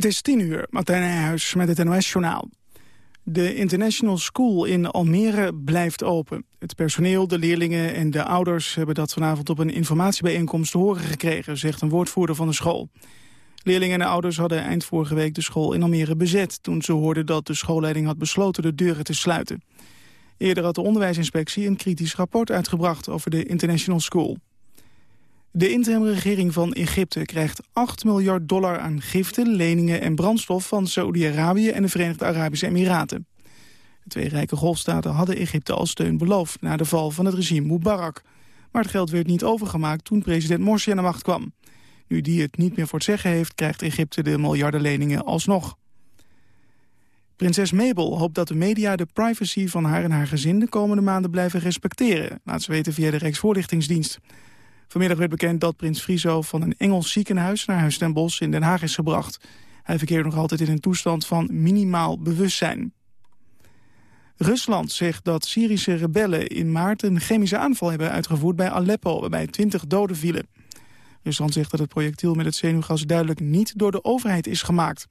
Het is tien uur, Martijn Nijhuis met het NOS-journaal. De International School in Almere blijft open. Het personeel, de leerlingen en de ouders hebben dat vanavond op een informatiebijeenkomst te horen gekregen, zegt een woordvoerder van de school. Leerlingen en ouders hadden eind vorige week de school in Almere bezet... toen ze hoorden dat de schoolleiding had besloten de deuren te sluiten. Eerder had de onderwijsinspectie een kritisch rapport uitgebracht over de International School. De interimregering van Egypte krijgt 8 miljard dollar aan giften, leningen en brandstof van Saudi-Arabië en de Verenigde Arabische Emiraten. De twee rijke golfstaten hadden Egypte al steun beloofd na de val van het regime Mubarak. Maar het geld werd niet overgemaakt toen president Morsi aan de macht kwam. Nu die het niet meer voor het zeggen heeft, krijgt Egypte de miljardenleningen alsnog. Prinses Mabel hoopt dat de media de privacy van haar en haar gezin de komende maanden blijven respecteren, laat ze weten via de Rijksvoorlichtingsdienst. Vanmiddag werd bekend dat prins Friso van een Engels ziekenhuis naar Huis ten Bosch in Den Haag is gebracht. Hij verkeert nog altijd in een toestand van minimaal bewustzijn. Rusland zegt dat Syrische rebellen in maart een chemische aanval hebben uitgevoerd bij Aleppo, waarbij 20 doden vielen. Rusland zegt dat het projectiel met het zenuwgas duidelijk niet door de overheid is gemaakt.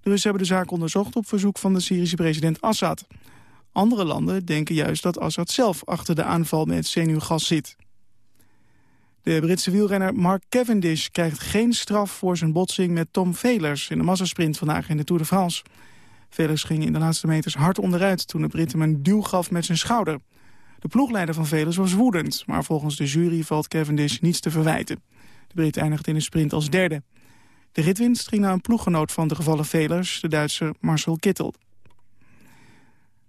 De Russen hebben de zaak onderzocht op verzoek van de Syrische president Assad. Andere landen denken juist dat Assad zelf achter de aanval met zenuwgas zit. De Britse wielrenner Mark Cavendish krijgt geen straf voor zijn botsing met Tom Velers in de massasprint vandaag in de Tour de France. Velers ging in de laatste meters hard onderuit toen de Brit hem een duw gaf met zijn schouder. De ploegleider van Velers was woedend, maar volgens de jury valt Cavendish niets te verwijten. De Brit eindigt in de sprint als derde. De ritwinst ging naar een ploeggenoot van de gevallen Velers, de Duitser Marcel Kittel.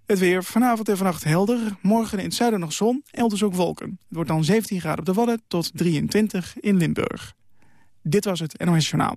Het weer vanavond en vannacht helder. Morgen in het zuiden nog zon, elders ook wolken. Het wordt dan 17 graden op de Wadden tot 23 in Limburg. Dit was het NOS Journaal.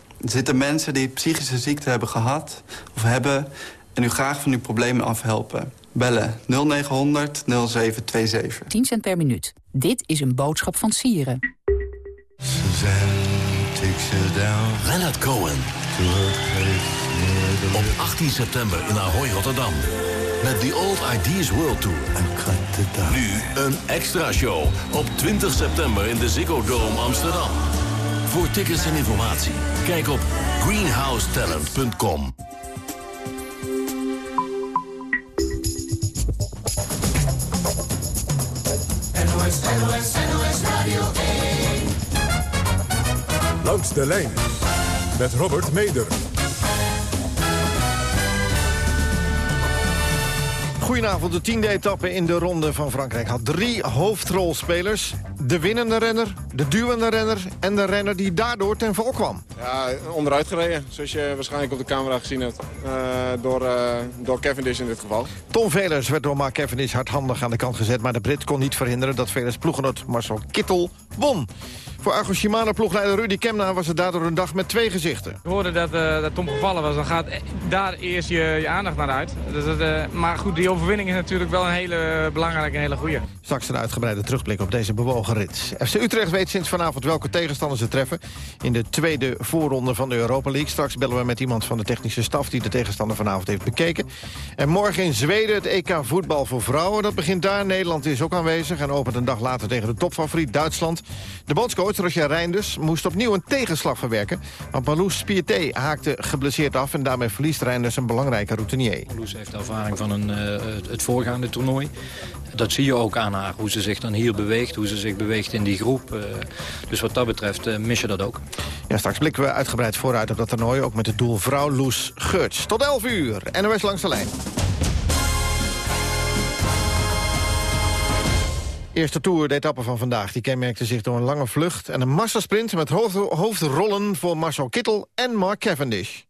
Er zitten mensen die psychische ziekte hebben gehad of hebben... en u graag van uw problemen afhelpen. Bellen 0900 0727. 10 cent per minuut. Dit is een boodschap van Sieren. Leonard Cohen. Op 18 september in Ahoy, Rotterdam. Met The Old Ideas World Tour. Nu een extra show op 20 september in de Ziggo Dome Amsterdam. Voor tickets en informatie, kijk op greenhousetalent.com. NOS, NOS, NOS Radio 1. Langs de lijn met Robert Meder. Goedenavond, de tiende etappe in de Ronde van Frankrijk had drie hoofdrolspelers. De winnende renner, de duwende renner en de renner die daardoor ten val kwam. Ja, onderuit gereden, zoals je waarschijnlijk op de camera gezien hebt. Uh, door, uh, door Cavendish in dit geval. Tom Velers werd door Mark Cavendish hardhandig aan de kant gezet... maar de Brit kon niet verhinderen dat Velers ploeggenoot Marcel Kittel won. Voor Argo Shimano ploegleider Rudy Kemna was het daardoor een dag met twee gezichten. We hoorden dat, uh, dat Tom gevallen was, dan gaat daar eerst je, je aandacht naar uit. Dus dat, uh, maar goed, die overwinning is natuurlijk wel een hele belangrijke en hele goede. Straks een uitgebreide terugblik op deze bewogen rit. FC Utrecht weet sinds vanavond welke tegenstanders ze treffen... in de tweede voorronde van de Europa League. Straks bellen we met iemand van de technische staf... die de tegenstander vanavond heeft bekeken. En morgen in Zweden het EK voetbal voor vrouwen. Dat begint daar. Nederland is ook aanwezig... en opent een dag later tegen de topfavoriet Duitsland. De bondscoach Roger Reinders moest opnieuw een tegenslag verwerken. Want Marloes haakte geblesseerd af... en daarmee verliest Reinders een belangrijke routinier. Marloes heeft ervaring van een, uh, het voorgaande toernooi. Dat zie je ook aan haar, hoe ze zich dan hier beweegt... hoe ze zich beweegt in die groep. Uh, dus wat dat betreft uh, mis je dat ook. Ja, straks blikken we uitgebreid vooruit op dat toernooi... ook met het doel vrouw Loes Geurts. Tot 11 uur, NOS langs de lijn. Eerste Tour, de etappe van vandaag, die kenmerkte zich door een lange vlucht... en een massasprint met hoofdrollen voor Marcel Kittel en Mark Cavendish.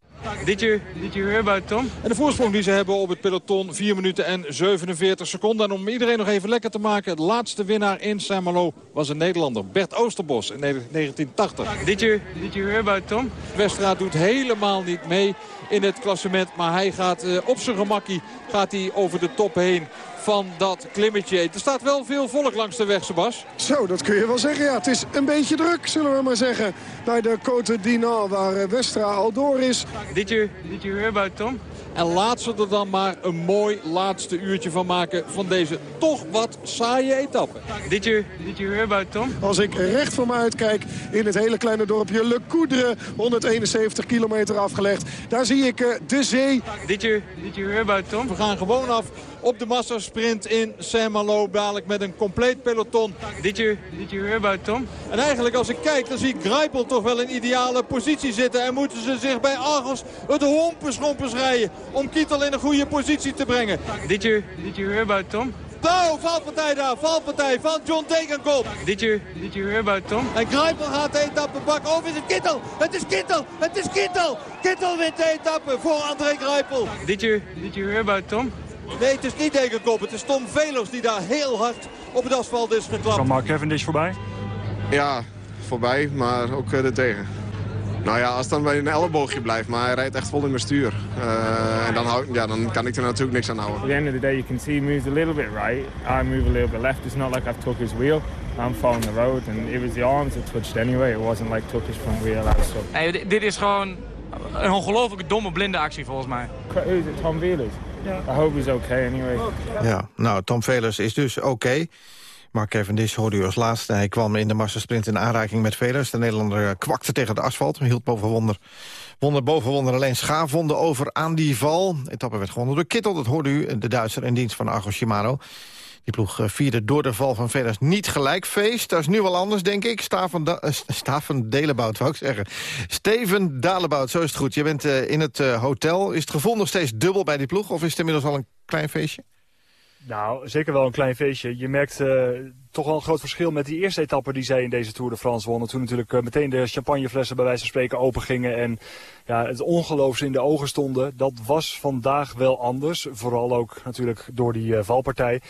Did you, did you hear about Tom? En de voorsprong die ze hebben op het peloton 4 minuten en 47 seconden. En om iedereen nog even lekker te maken. De laatste winnaar in Saint-Malo was een Nederlander. Bert Oosterbos in 1980. Did you, did you hear about Tom? Westra doet helemaal niet mee in het klassement. Maar hij gaat uh, op zijn gemakkie gaat hij over de top heen van dat klimmetje. Er staat wel veel volk langs de weg, Sebas. Zo, dat kun je wel zeggen. Ja, het is een beetje druk, zullen we maar zeggen. Bij de Côte d'Inan, waar eh, Westra al door is. Did you, did you hear about Tom? En laat ze er dan maar een mooi laatste uurtje van maken van deze toch wat saaie etappe. Did you, did you hear about Tom? Als ik recht voor me uitkijk in het hele kleine dorpje Le Coudre, 171 kilometer afgelegd. Daar zie ik eh, de zee. Did you, did you hear about Tom? We gaan gewoon af op de massasprint in Saint-Malo. Dadelijk met een compleet peloton. Did you, did you hear about Tom? En eigenlijk als ik kijk, dan zie ik Grijpel toch wel in ideale positie zitten. En moeten ze zich bij Argos het hompenschompens rijden om Kittel in een goede positie te brengen. Did you, did you hear about Tom? Nou, valpartij daar, valpartij van John Degenkop. Did you, did you hear about Tom? En Grijpel gaat de etappe pakken. Of is het Kittel? Het is Kittel! Het is Kittel! Kittel wint de etappe voor André Grijpel. Did you, did you hear about Tom? Nee, het is niet Degenkop. Het is Tom Velers die daar heel hard op het asfalt is geklapt. Kan Mark Cavendish voorbij? Ja, voorbij, maar ook er tegen. Nou ja, als het dan bij een elleboogje blijft, maar hij rijdt echt vol in mijn stuur. Uh, en dan, hou, ja, dan kan ik er natuurlijk niks aan houden. At the end of the day, you can see he moves a little bit right. I move a little bit left. It's not like I've took his wheel. I'm following the road and it was the arms that touched anyway. It wasn't like took his front wheel. So. Nee, dit is gewoon een ongelooflijke domme blinde actie volgens mij. Who is it? Tom Velers? Yeah. I hope he's okay anyway. Ja, nou, Tom Velers is dus oké. Okay. Mark Cavendish hoorde u als laatste. Hij kwam in de massasprint in aanraking met Velers. De Nederlander kwakte tegen de asfalt. Hield boven wonder, wonder boven wonder alleen schaafwonden over aan die val. De etappe werd gewonnen door Kittel. Dat hoorde u, de Duitser in dienst van Argo Shimano. Die ploeg vierde door de val van Velers niet gelijk feest. Dat is nu wel anders, denk ik. Staven, da Staven Delebout, wou ik zeggen. Steven Dalebout, zo is het goed. Je bent uh, in het hotel. Is het gevoel nog steeds dubbel bij die ploeg? Of is het inmiddels al een klein feestje? Nou, zeker wel een klein feestje. Je merkt toch wel een groot verschil met die eerste etappe die zij in deze Tour de France wonnen. Toen natuurlijk meteen de champagneflessen bij wijze van spreken open gingen en ja, het ongeloof in de ogen stonden. Dat was vandaag wel anders. Vooral ook natuurlijk door die valpartij.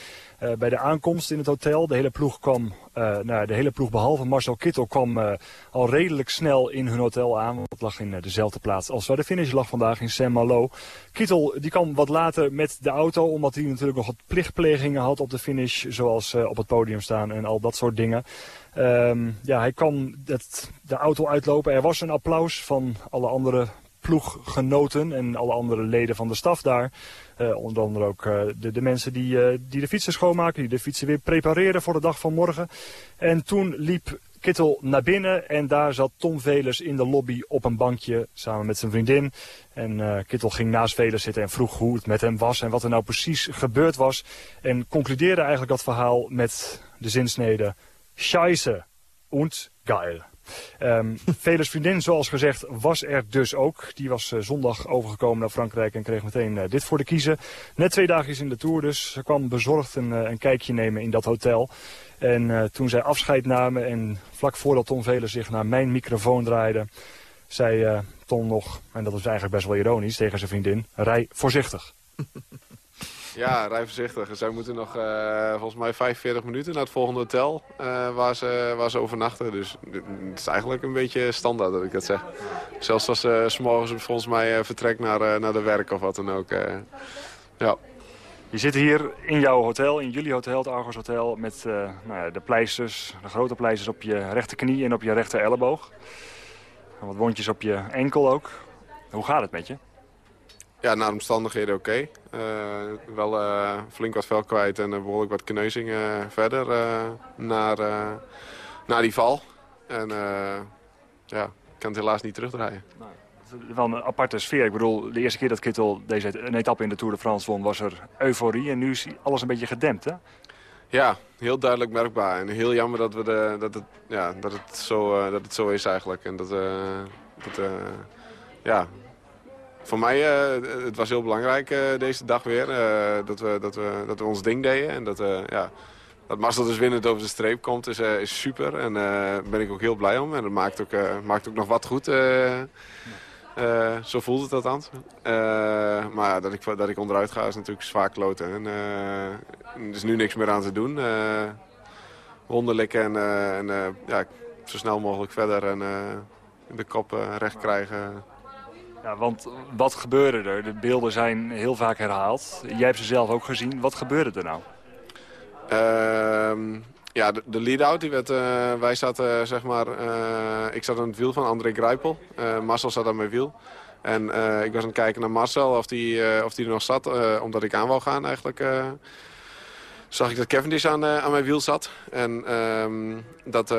Uh, bij de aankomst in het hotel, de hele ploeg kwam, uh, nou, de hele ploeg behalve Marcel Kittel kwam uh, al redelijk snel in hun hotel aan. Want het lag in dezelfde plaats als waar de finish lag vandaag in Saint-Malo. Kittel die kwam wat later met de auto, omdat hij natuurlijk nog wat plichtplegingen had op de finish. Zoals op het podium staan en al dat soort dingen. Um, ja, hij kan het, de auto uitlopen. Er was een applaus van alle andere ploeggenoten en alle andere leden van de staf daar. Uh, onder andere ook uh, de, de, mensen die, uh, die de fietsen schoonmaken, die de fietsen weer prepareren voor de dag van morgen. En toen liep Kittel naar binnen en daar zat Tom Velers in de lobby op een bankje samen met zijn vriendin. En Kittel ging naast Velers zitten en vroeg hoe het met hem was en wat er nou precies gebeurd was. En concludeerde eigenlijk dat verhaal met de zinsnede Scheisse und geil. Um, vriendin, zoals gezegd, was er dus ook. Die was uh, zondag overgekomen naar Frankrijk en kreeg meteen uh, dit voor de kiezen. Net twee dagjes in de Tour dus. Ze kwam bezorgd een, uh, een kijkje nemen in dat hotel. En toen zij afscheid namen en vlak voordat Tom Velers zich naar mijn microfoon draaide... zei Tom nog, en dat is eigenlijk best wel ironisch tegen zijn vriendin, rij voorzichtig. Ja, rij voorzichtig. Zij moeten nog uh, volgens mij 45 minuten naar het volgende hotel uh, waar, ze, waar ze overnachten. Dus het is eigenlijk een beetje standaard dat ik dat zeg. Zelfs als ze uh, s'morgens volgens mij vertrekt naar, naar de werk of wat dan ook. ja. Je zit hier in jouw hotel, in jullie hotel, het Argos Hotel... met nou ja, de pleisters, de grote pleisters op je rechterknie en op je rechter elleboog. En wat wondjes op je enkel ook. Hoe gaat het met je? Ja, naar de omstandigheden oké. Okay. Uh, wel uh, flink wat vel kwijt en uh, behoorlijk wat kneuzingen verder naar, naar die val. En ja, ik kan het helaas niet terugdraaien. Nou, wel een aparte sfeer. Ik bedoel, de eerste keer dat Kittel deze een etappe in de Tour de France won, was er euforie. En nu is alles een beetje gedempt, hè? Ja, heel duidelijk merkbaar. En heel jammer dat, we de, dat, het, ja, dat, het, zo, dat het zo is eigenlijk. En dat, dat ja, voor mij, uh, het was heel belangrijk uh, deze dag weer. Uh, dat, we, dat, we, dat we ons ding deden. En dat, ja, dat Marcel dus winnend over de streep komt is, is super. En daar ben ik ook heel blij om. En dat maakt ook, maakt ook nog wat goed. Zo voelt het althans. Maar dat, ik, dat ik onderuit ga is natuurlijk zwaar kloten. En, er is nu niks meer aan te doen. Wonden likken en, en ja, zo snel mogelijk verder en de kop recht krijgen. Ja, want wat gebeurde er? De beelden zijn heel vaak herhaald. Jij hebt ze zelf ook gezien. Wat gebeurde er nou? Ehm, ja, de, lead-out, werd, uh, wij zaten, zeg maar, uh, ik zat aan het wiel van André Grijpel. Marcel zat aan mijn wiel. En ik was aan het kijken naar Marcel of die, of die er nog zat, omdat ik aan wou gaan eigenlijk. Zag ik dat Cavendish aan, aan mijn wiel zat. En um, dat,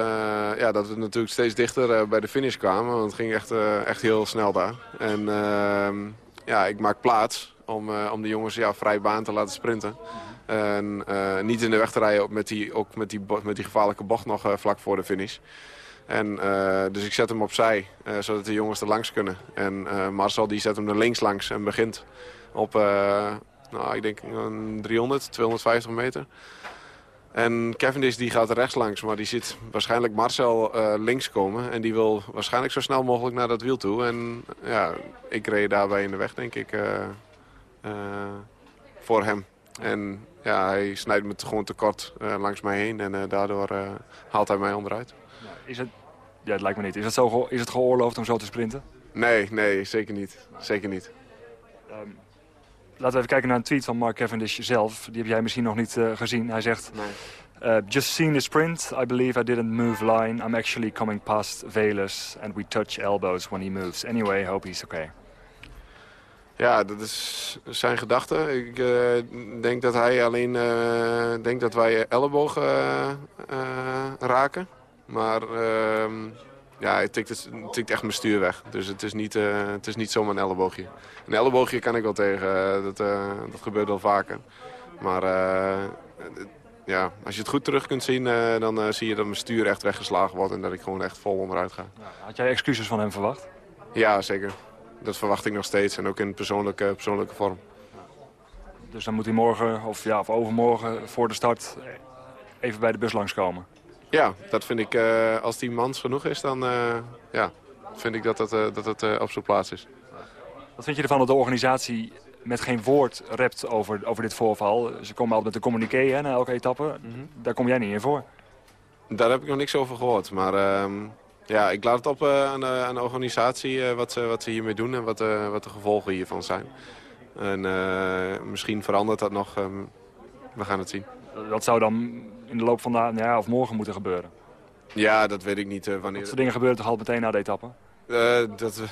ja, dat we natuurlijk steeds dichter bij de finish kwamen, want het ging echt, echt heel snel daar. En ehm, ja, ik maak plaats om, om de jongens ja, vrij baan te laten sprinten. En niet in de weg te rijden met die, ook met die, met die gevaarlijke bocht nog vlak voor de finish. En, dus ik zet hem opzij, zodat de jongens er langs kunnen. En Marcel die zet hem er links langs en begint op, nou, ik denk 300, 250 meter. En Cavendish die gaat rechts langs, maar die ziet waarschijnlijk Marcel links komen. En die wil waarschijnlijk zo snel mogelijk naar dat wiel toe. En ja, ik reed daarbij in de weg, denk ik, voor hem. En ja, hij snijdt me gewoon tekort uh, langs mij heen en daardoor haalt hij mij onderuit. Is het, ja, het lijkt me niet. Is het, zo, is het geoorloofd om zo te sprinten? Nee, nee, zeker niet. Zeker niet. Um, laten we even kijken naar een tweet van Mark Cavendish zelf. Die heb jij misschien nog niet gezien. Hij zegt... Nee. just seen the sprint. I believe I didn't move line. I'm actually coming past Velus and we touch elbows when he moves. Anyway, hope he's okay. Ja, dat is zijn gedachte. Ik uh, denk dat hij alleen uh, denkt dat wij ellebogen uh, raken. Maar ehm, ja, tikt, het, tikt echt mijn stuur weg. Dus het is niet, het is niet zomaar een elleboogje. Een elleboogje kan ik wel tegen. dat, dat gebeurt wel vaker. Maar ja, als je het goed terug kunt zien, dan zie je dat mijn stuur echt weggeslagen wordt. En dat ik gewoon echt vol onderuit ga. Had jij excuses van hem verwacht? Ja, zeker dat verwacht ik nog steeds. En ook in persoonlijke, persoonlijke vorm. Dus dan moet hij morgen of, ja, of overmorgen voor de start even bij de bus langskomen? Ja, dat vind ik, uh, als die mans genoeg is, dan uh, ja, vind ik dat het, uh, dat het op zijn plaats is. Wat vind je ervan dat de organisatie met geen woord rept over, over dit voorval? Ze komen altijd met de communiqué hè, na elke etappe. Mm -hmm. Daar kom jij niet in voor. Daar heb ik nog niks over gehoord. Maar ehm, ja, ik laat het op uh, aan, de, aan, de, organisatie uh, wat, ze, wat ze hiermee doen en wat, uh, wat de gevolgen hiervan zijn. En misschien verandert dat nog. Um, we gaan het zien. Dat zou dan in de loop van de ja, of morgen moeten gebeuren? Ja, dat weet ik niet wanneer. Dat soort dingen gebeuren toch al meteen na de etappe? dat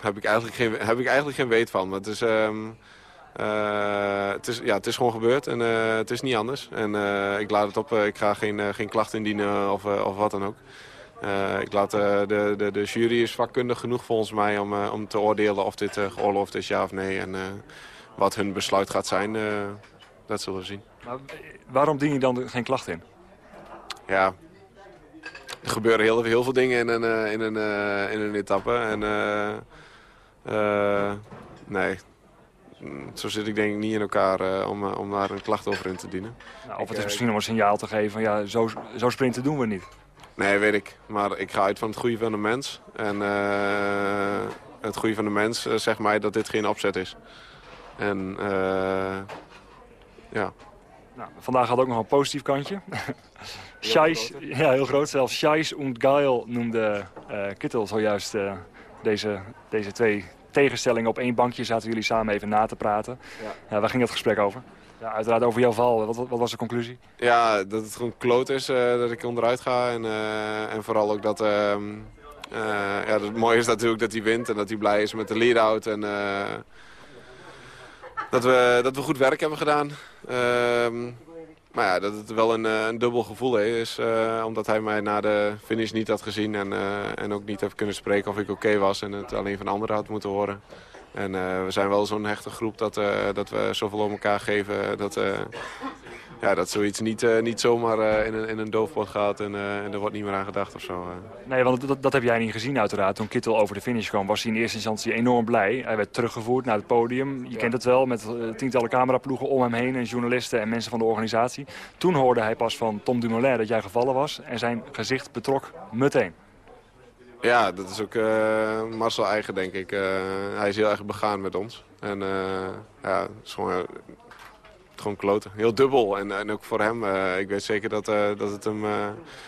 heb ik, eigenlijk geen, heb ik eigenlijk geen weet van. Maar het is... Um, uh, het, is, ja, het is gewoon gebeurd en uh, het is niet anders. En uh, ik laat het op, ik ga geen, geen klacht indienen of, of wat dan ook. Uh, ik laat, uh, de, de, de jury is vakkundig genoeg volgens mij om, uh, om te oordelen of dit geoorloofd is, ja of nee. En wat hun besluit gaat zijn, dat zullen we zien. Maar waarom dien je dan geen klacht in? Ja, er gebeuren heel, heel veel dingen in een, in een, in een etappe. En nee, zo zit ik denk ik niet in elkaar om, om daar een klacht over in te dienen. Nou, of het is misschien om een signaal te geven van ja, zo, zo sprinten doen we niet. Nee, weet ik. Maar ik ga uit van het goede van de mens. En het goede van de mens zegt mij dat dit geen opzet is. En ja. Nou, vandaag had ook nog een positief kantje. Scheis, ja, heel groot zelfs. Scheis und Geil noemde Kittel zojuist deze, deze twee tegenstellingen. Op één bankje zaten jullie samen even na te praten. Ja. ja waar ging het gesprek over? Ja, uiteraard over jouw val. Wat, wat, was de conclusie? Ja, dat het gewoon kloot is uh, dat ik onderuit ga. En, en vooral ook dat... Uh, ja, het mooie is natuurlijk dat hij wint en dat hij blij is met de lead-out. En dat, we, dat we goed werk hebben gedaan. Ehm, maar ja, dat het wel een, een dubbel gevoel is. omdat hij mij na de finish niet had gezien. En, en ook niet heeft kunnen spreken of ik oké was. En het alleen van anderen had moeten horen. En we zijn wel zo'n hechte groep dat, dat we zoveel om elkaar geven. Dat, ja, dat zoiets niet, niet zomaar in, een, in een doofpot gaat en, en, er wordt niet meer aan gedacht of zo. Nee, want dat, dat heb jij niet gezien uiteraard. Toen Kittel over de finish kwam was hij in eerste instantie enorm blij. Hij werd teruggevoerd naar het podium. Je kent het wel, met tientallen cameraploegen om hem heen en journalisten en mensen van de organisatie. Toen hoorde hij pas van Tom Dumoulin dat jij gevallen was en zijn gezicht betrok meteen. Ja, dat is ook Marcel eigen, denk ik. Hij is heel erg begaan met ons. En ja, het is gewoon, gewoon kloten. Heel dubbel. En, en ook voor hem. ik weet zeker dat, dat, het hem,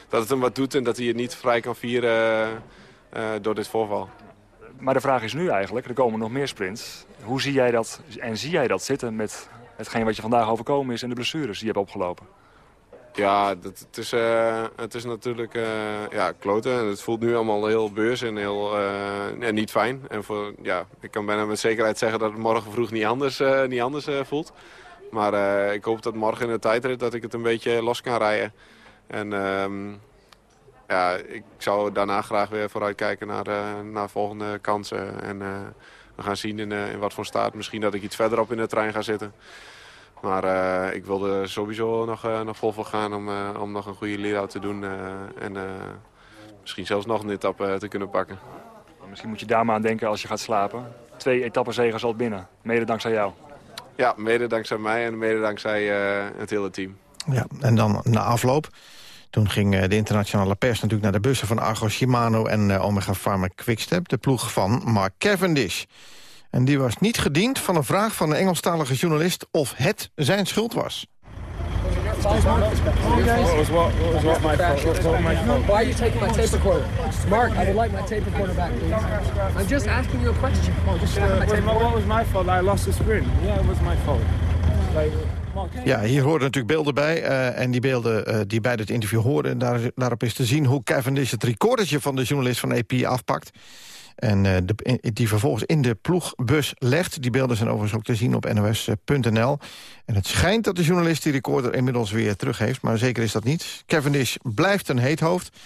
dat het hem wat doet en dat hij het niet vrij kan vieren door dit voorval. Maar de vraag is nu eigenlijk, er komen nog meer sprints. Hoe zie jij dat en zie jij dat zitten met hetgeen wat je vandaag overkomen is en de blessures die je hebt opgelopen? Ja, dat, het, is, uh, het is natuurlijk uh, ja, kloten. Het voelt nu allemaal heel beurs en heel uh, niet fijn. En voor, ja, ik kan bijna met zekerheid zeggen dat het morgen vroeg niet anders, niet anders voelt. Maar ik hoop dat morgen in de tijdrit dat ik het een beetje los kan rijden. En um, ja, ik zou daarna graag weer vooruitkijken naar, naar volgende kansen. En we gaan zien in, wat voor staat. Misschien dat ik iets verderop in de trein ga zitten. Maar uh, ik wilde sowieso nog, uh, vol voor gaan om, uh, om nog een goede lead te doen. en misschien zelfs nog een etappe te kunnen pakken. Misschien moet je daar maar aan denken als je gaat slapen. Twee etappenzegers al binnen, mede dankzij jou. Ja, mede dankzij mij en mede dankzij het hele team. Ja, en dan na afloop. Toen ging de internationale pers natuurlijk naar de bussen van Argos Shimano en Omega Pharma Quickstep. De ploeg van Mark Cavendish. En die was niet gediend van een vraag van een Engelstalige journalist... of het zijn schuld was. Why are you taking my tape recorder? Mark, I would like my tape recorder back, please. I'm just asking you a question. What was my fault? I lost the sprint. Yeah, it was my fault. Ja, hier horen natuurlijk beelden bij. Uh, en die beelden uh, die bij dit interview horen... Daar, daarop is te zien hoe Cavendish het recordertje van de journalist van AP afpakt. En de, die vervolgens in de ploegbus legt. Die beelden zijn overigens ook te zien op nos.nl. En het schijnt dat de journalist die recorder inmiddels weer terug heeft. Maar zeker is dat niet. Cavendish blijft een heet hoofd.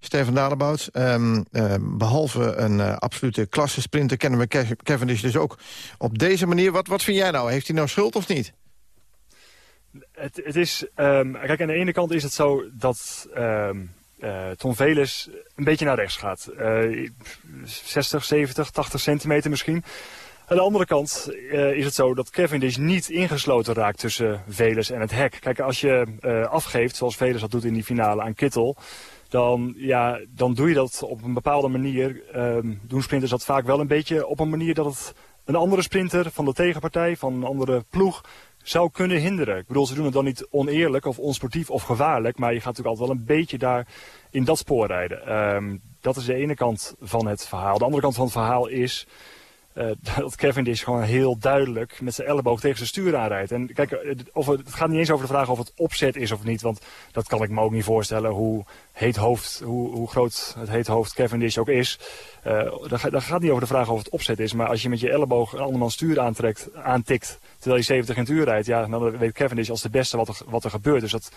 Steven Dalebout, um, uh, behalve een uh, absolute klassesprinter... kennen we Cavendish dus ook op deze manier. Wat, wat vind jij nou? Heeft hij nou schuld of niet? Het, het is... Um, kijk, aan de ene kant is het zo dat... uh, Tom Veles een beetje naar rechts gaat. Uh, 60, 70, 80 centimeter misschien. Aan de andere kant uh, is het zo dat Cavendish niet ingesloten raakt tussen Veles en het hek. Kijk, als je uh, afgeeft, zoals Veles dat doet in die finale aan Kittel... Dan, ja, dan doe je dat op een bepaalde manier. Um, doen sprinters dat vaak wel een beetje op een manier dat het een andere sprinter van de tegenpartij, van een andere ploeg zou kunnen hinderen. Ik bedoel, ze doen het dan niet oneerlijk of onsportief of gevaarlijk, maar je gaat natuurlijk altijd wel een beetje daar in dat spoor rijden. Um, dat is de ene kant van het verhaal. De andere kant van het verhaal is uh, dat Cavendish gewoon heel duidelijk met zijn elleboog tegen zijn stuur aanrijdt. En kijk, eh, of het, gaat niet eens over de vraag of het opzet is of niet, want dat kan ik me ook niet voorstellen hoe heet hoofd, hoe, groot het heet hoofd Cavendish ook is. Dat, dat, gaat niet over de vraag of het opzet is, maar als je met je elleboog een andermans stuur aantrekt, aantikt, terwijl je 70 in het uur rijdt, ja, dan weet Cavendish als de beste wat er, wat er gebeurt. Dus dat,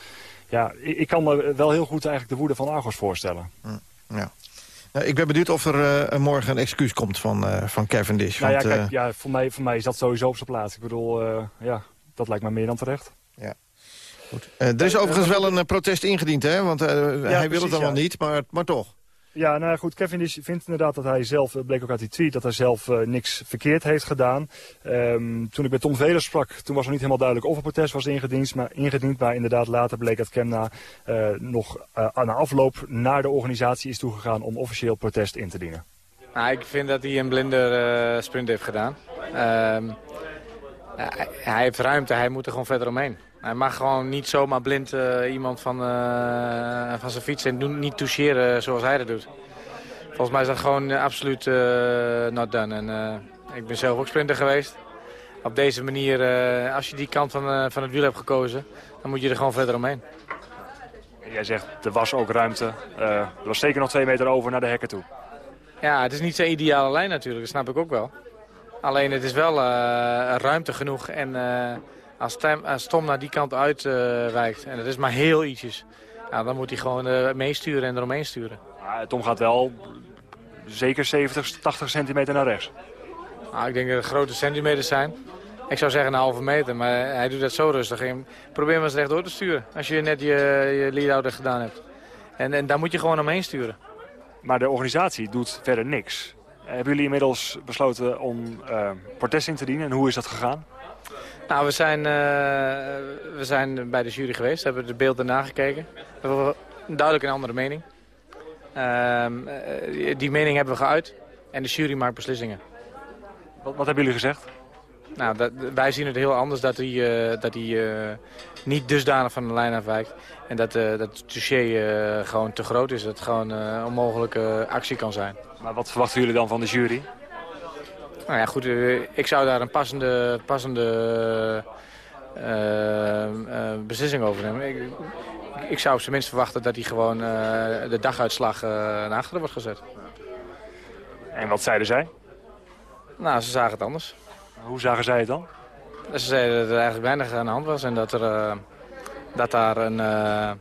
ja, ik, ik kan me wel heel goed eigenlijk de woede van Argos voorstellen. Mm, ja. Nou, ik ben benieuwd of er uh, morgen een excuus komt van, uh, van Cavendish. Nou want, ja, kijk, ja, voor, mij, voor mij is dat sowieso op zijn plaats. Ik bedoel, ja, dat lijkt me meer dan terecht. Ja. Goed. er is overigens wel een protest ingediend, hè? Want ja, hij wil het dan wel niet, maar, maar toch. Ja, nou goed, Kevin is, vindt inderdaad dat hij zelf, het bleek ook uit die tweet, dat hij zelf uh, niks verkeerd heeft gedaan. Um, toen ik met Tom Velers sprak, toen was nog niet helemaal duidelijk of er protest was ingediend, maar, ingediend, maar inderdaad later bleek dat Kemna uh, nog aan afloop naar de organisatie is toegegaan om officieel protest in te dienen. Nou, ik vind dat hij een blinder sprint heeft gedaan. Um, hij heeft ruimte, hij moet er gewoon verder omheen. Hij mag gewoon niet zomaar blind uh, iemand van, uh, van zijn fiets en niet toucheren zoals hij dat doet. Volgens mij is dat gewoon uh, absoluut not done. En, ik ben zelf ook sprinter geweest. Op deze manier, als je die kant van, van het wiel hebt gekozen, dan moet je er gewoon verder omheen. Jij zegt, er was ook ruimte. er was zeker nog twee meter over naar de hekken toe. Ja, het is niet zijn ideale lijn natuurlijk, dat snap ik ook wel. Alleen het is wel ruimte genoeg en als, Tom, als Tom naar die kant uitwijkt, uh, en dat is maar heel ietsjes, ja, dan moet hij gewoon uh, meesturen en eromheen sturen. Tom gaat wel zeker 70, 80 centimeter naar rechts. Nou, ik denk dat het grote centimeters zijn. Ik zou zeggen een halve meter, maar hij doet dat zo rustig. probeer maar eens rechtdoor te sturen als je net je, je lead gedaan hebt. En, en daar moet je gewoon omheen sturen. Maar de organisatie doet verder niks. Hebben jullie inmiddels besloten om uh, protest in te dienen en hoe is dat gegaan? Nou, we zijn, uh, we zijn bij de jury geweest, hebben de beelden nagekeken. We hebben duidelijk een andere mening. Uh, Ehm, eh, die mening hebben we geuit. En de jury maakt beslissingen. Wat, wat hebben jullie gezegd? Nou, dat, wij zien het heel anders dat hij, dat hij niet dusdanig van de lijn afwijkt. En dat, dat het dossier gewoon te groot is. Dat het gewoon een onmogelijke actie kan zijn. Maar wat verwachten jullie dan van de jury? Nou ja, goed. ik zou daar een passende, passende beslissing over nemen. Ik, ik zou op zijn minst verwachten dat hij gewoon de daguitslag naar achteren wordt gezet. En wat zeiden zij? Nou, ze zagen het anders. Hoe zagen zij het dan? Ze zeiden dat er eigenlijk weinig aan de hand was en dat, er, uh, dat daar een, uh,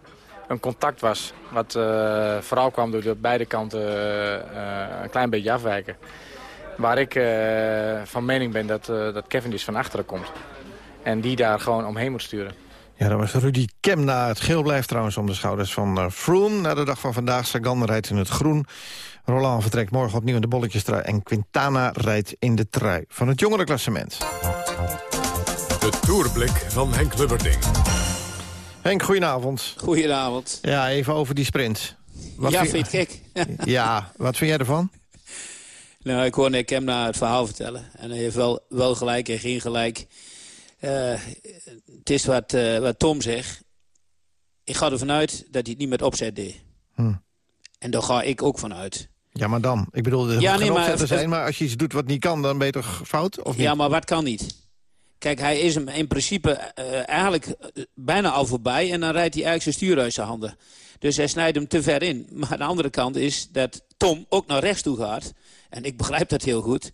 een contact was. Wat uh, vooral kwam door de beide kanten een klein beetje afwijken. Waar ik van mening ben dat, dat Kevin dus van achteren komt. En die daar gewoon omheen moet sturen. Ja, dat was Rudy Kemna. Het geel blijft trouwens om de schouders van uh, Froome. Na de dag van vandaag, Sagan rijdt in het groen. Roland vertrekt morgen opnieuw in de bolletjestrui. En Quintana rijdt in de trui van het jongere klassement. De Tourblik van Henk Lubberding. Henk, goedenavond. Goedenavond. Ja, even over die sprint. Wat ja, vind het gek? ja, wat vind jij ervan? Nou, ik hoorde Kemna het verhaal vertellen. En hij heeft wel, wel gelijk en geen gelijk. Uh, het is wat, uh, wat Tom zegt. Ik ga ervan uit dat hij het niet met opzet deed. Hm. En daar ga ik ook vanuit. Ja, maar dan? Ik bedoel, er ja, nee, maar, zijn, maar als je iets doet wat niet kan, dan ben je toch fout? Of niet? Ja, maar wat kan niet? Kijk, hij is hem in principe uh, eigenlijk bijna al voorbij... en dan rijdt hij eigenlijk zijn stuur uit zijn handen. Dus hij snijdt hem te ver in. Maar de andere kant is dat Tom ook naar rechts toe gaat. En ik begrijp dat heel goed.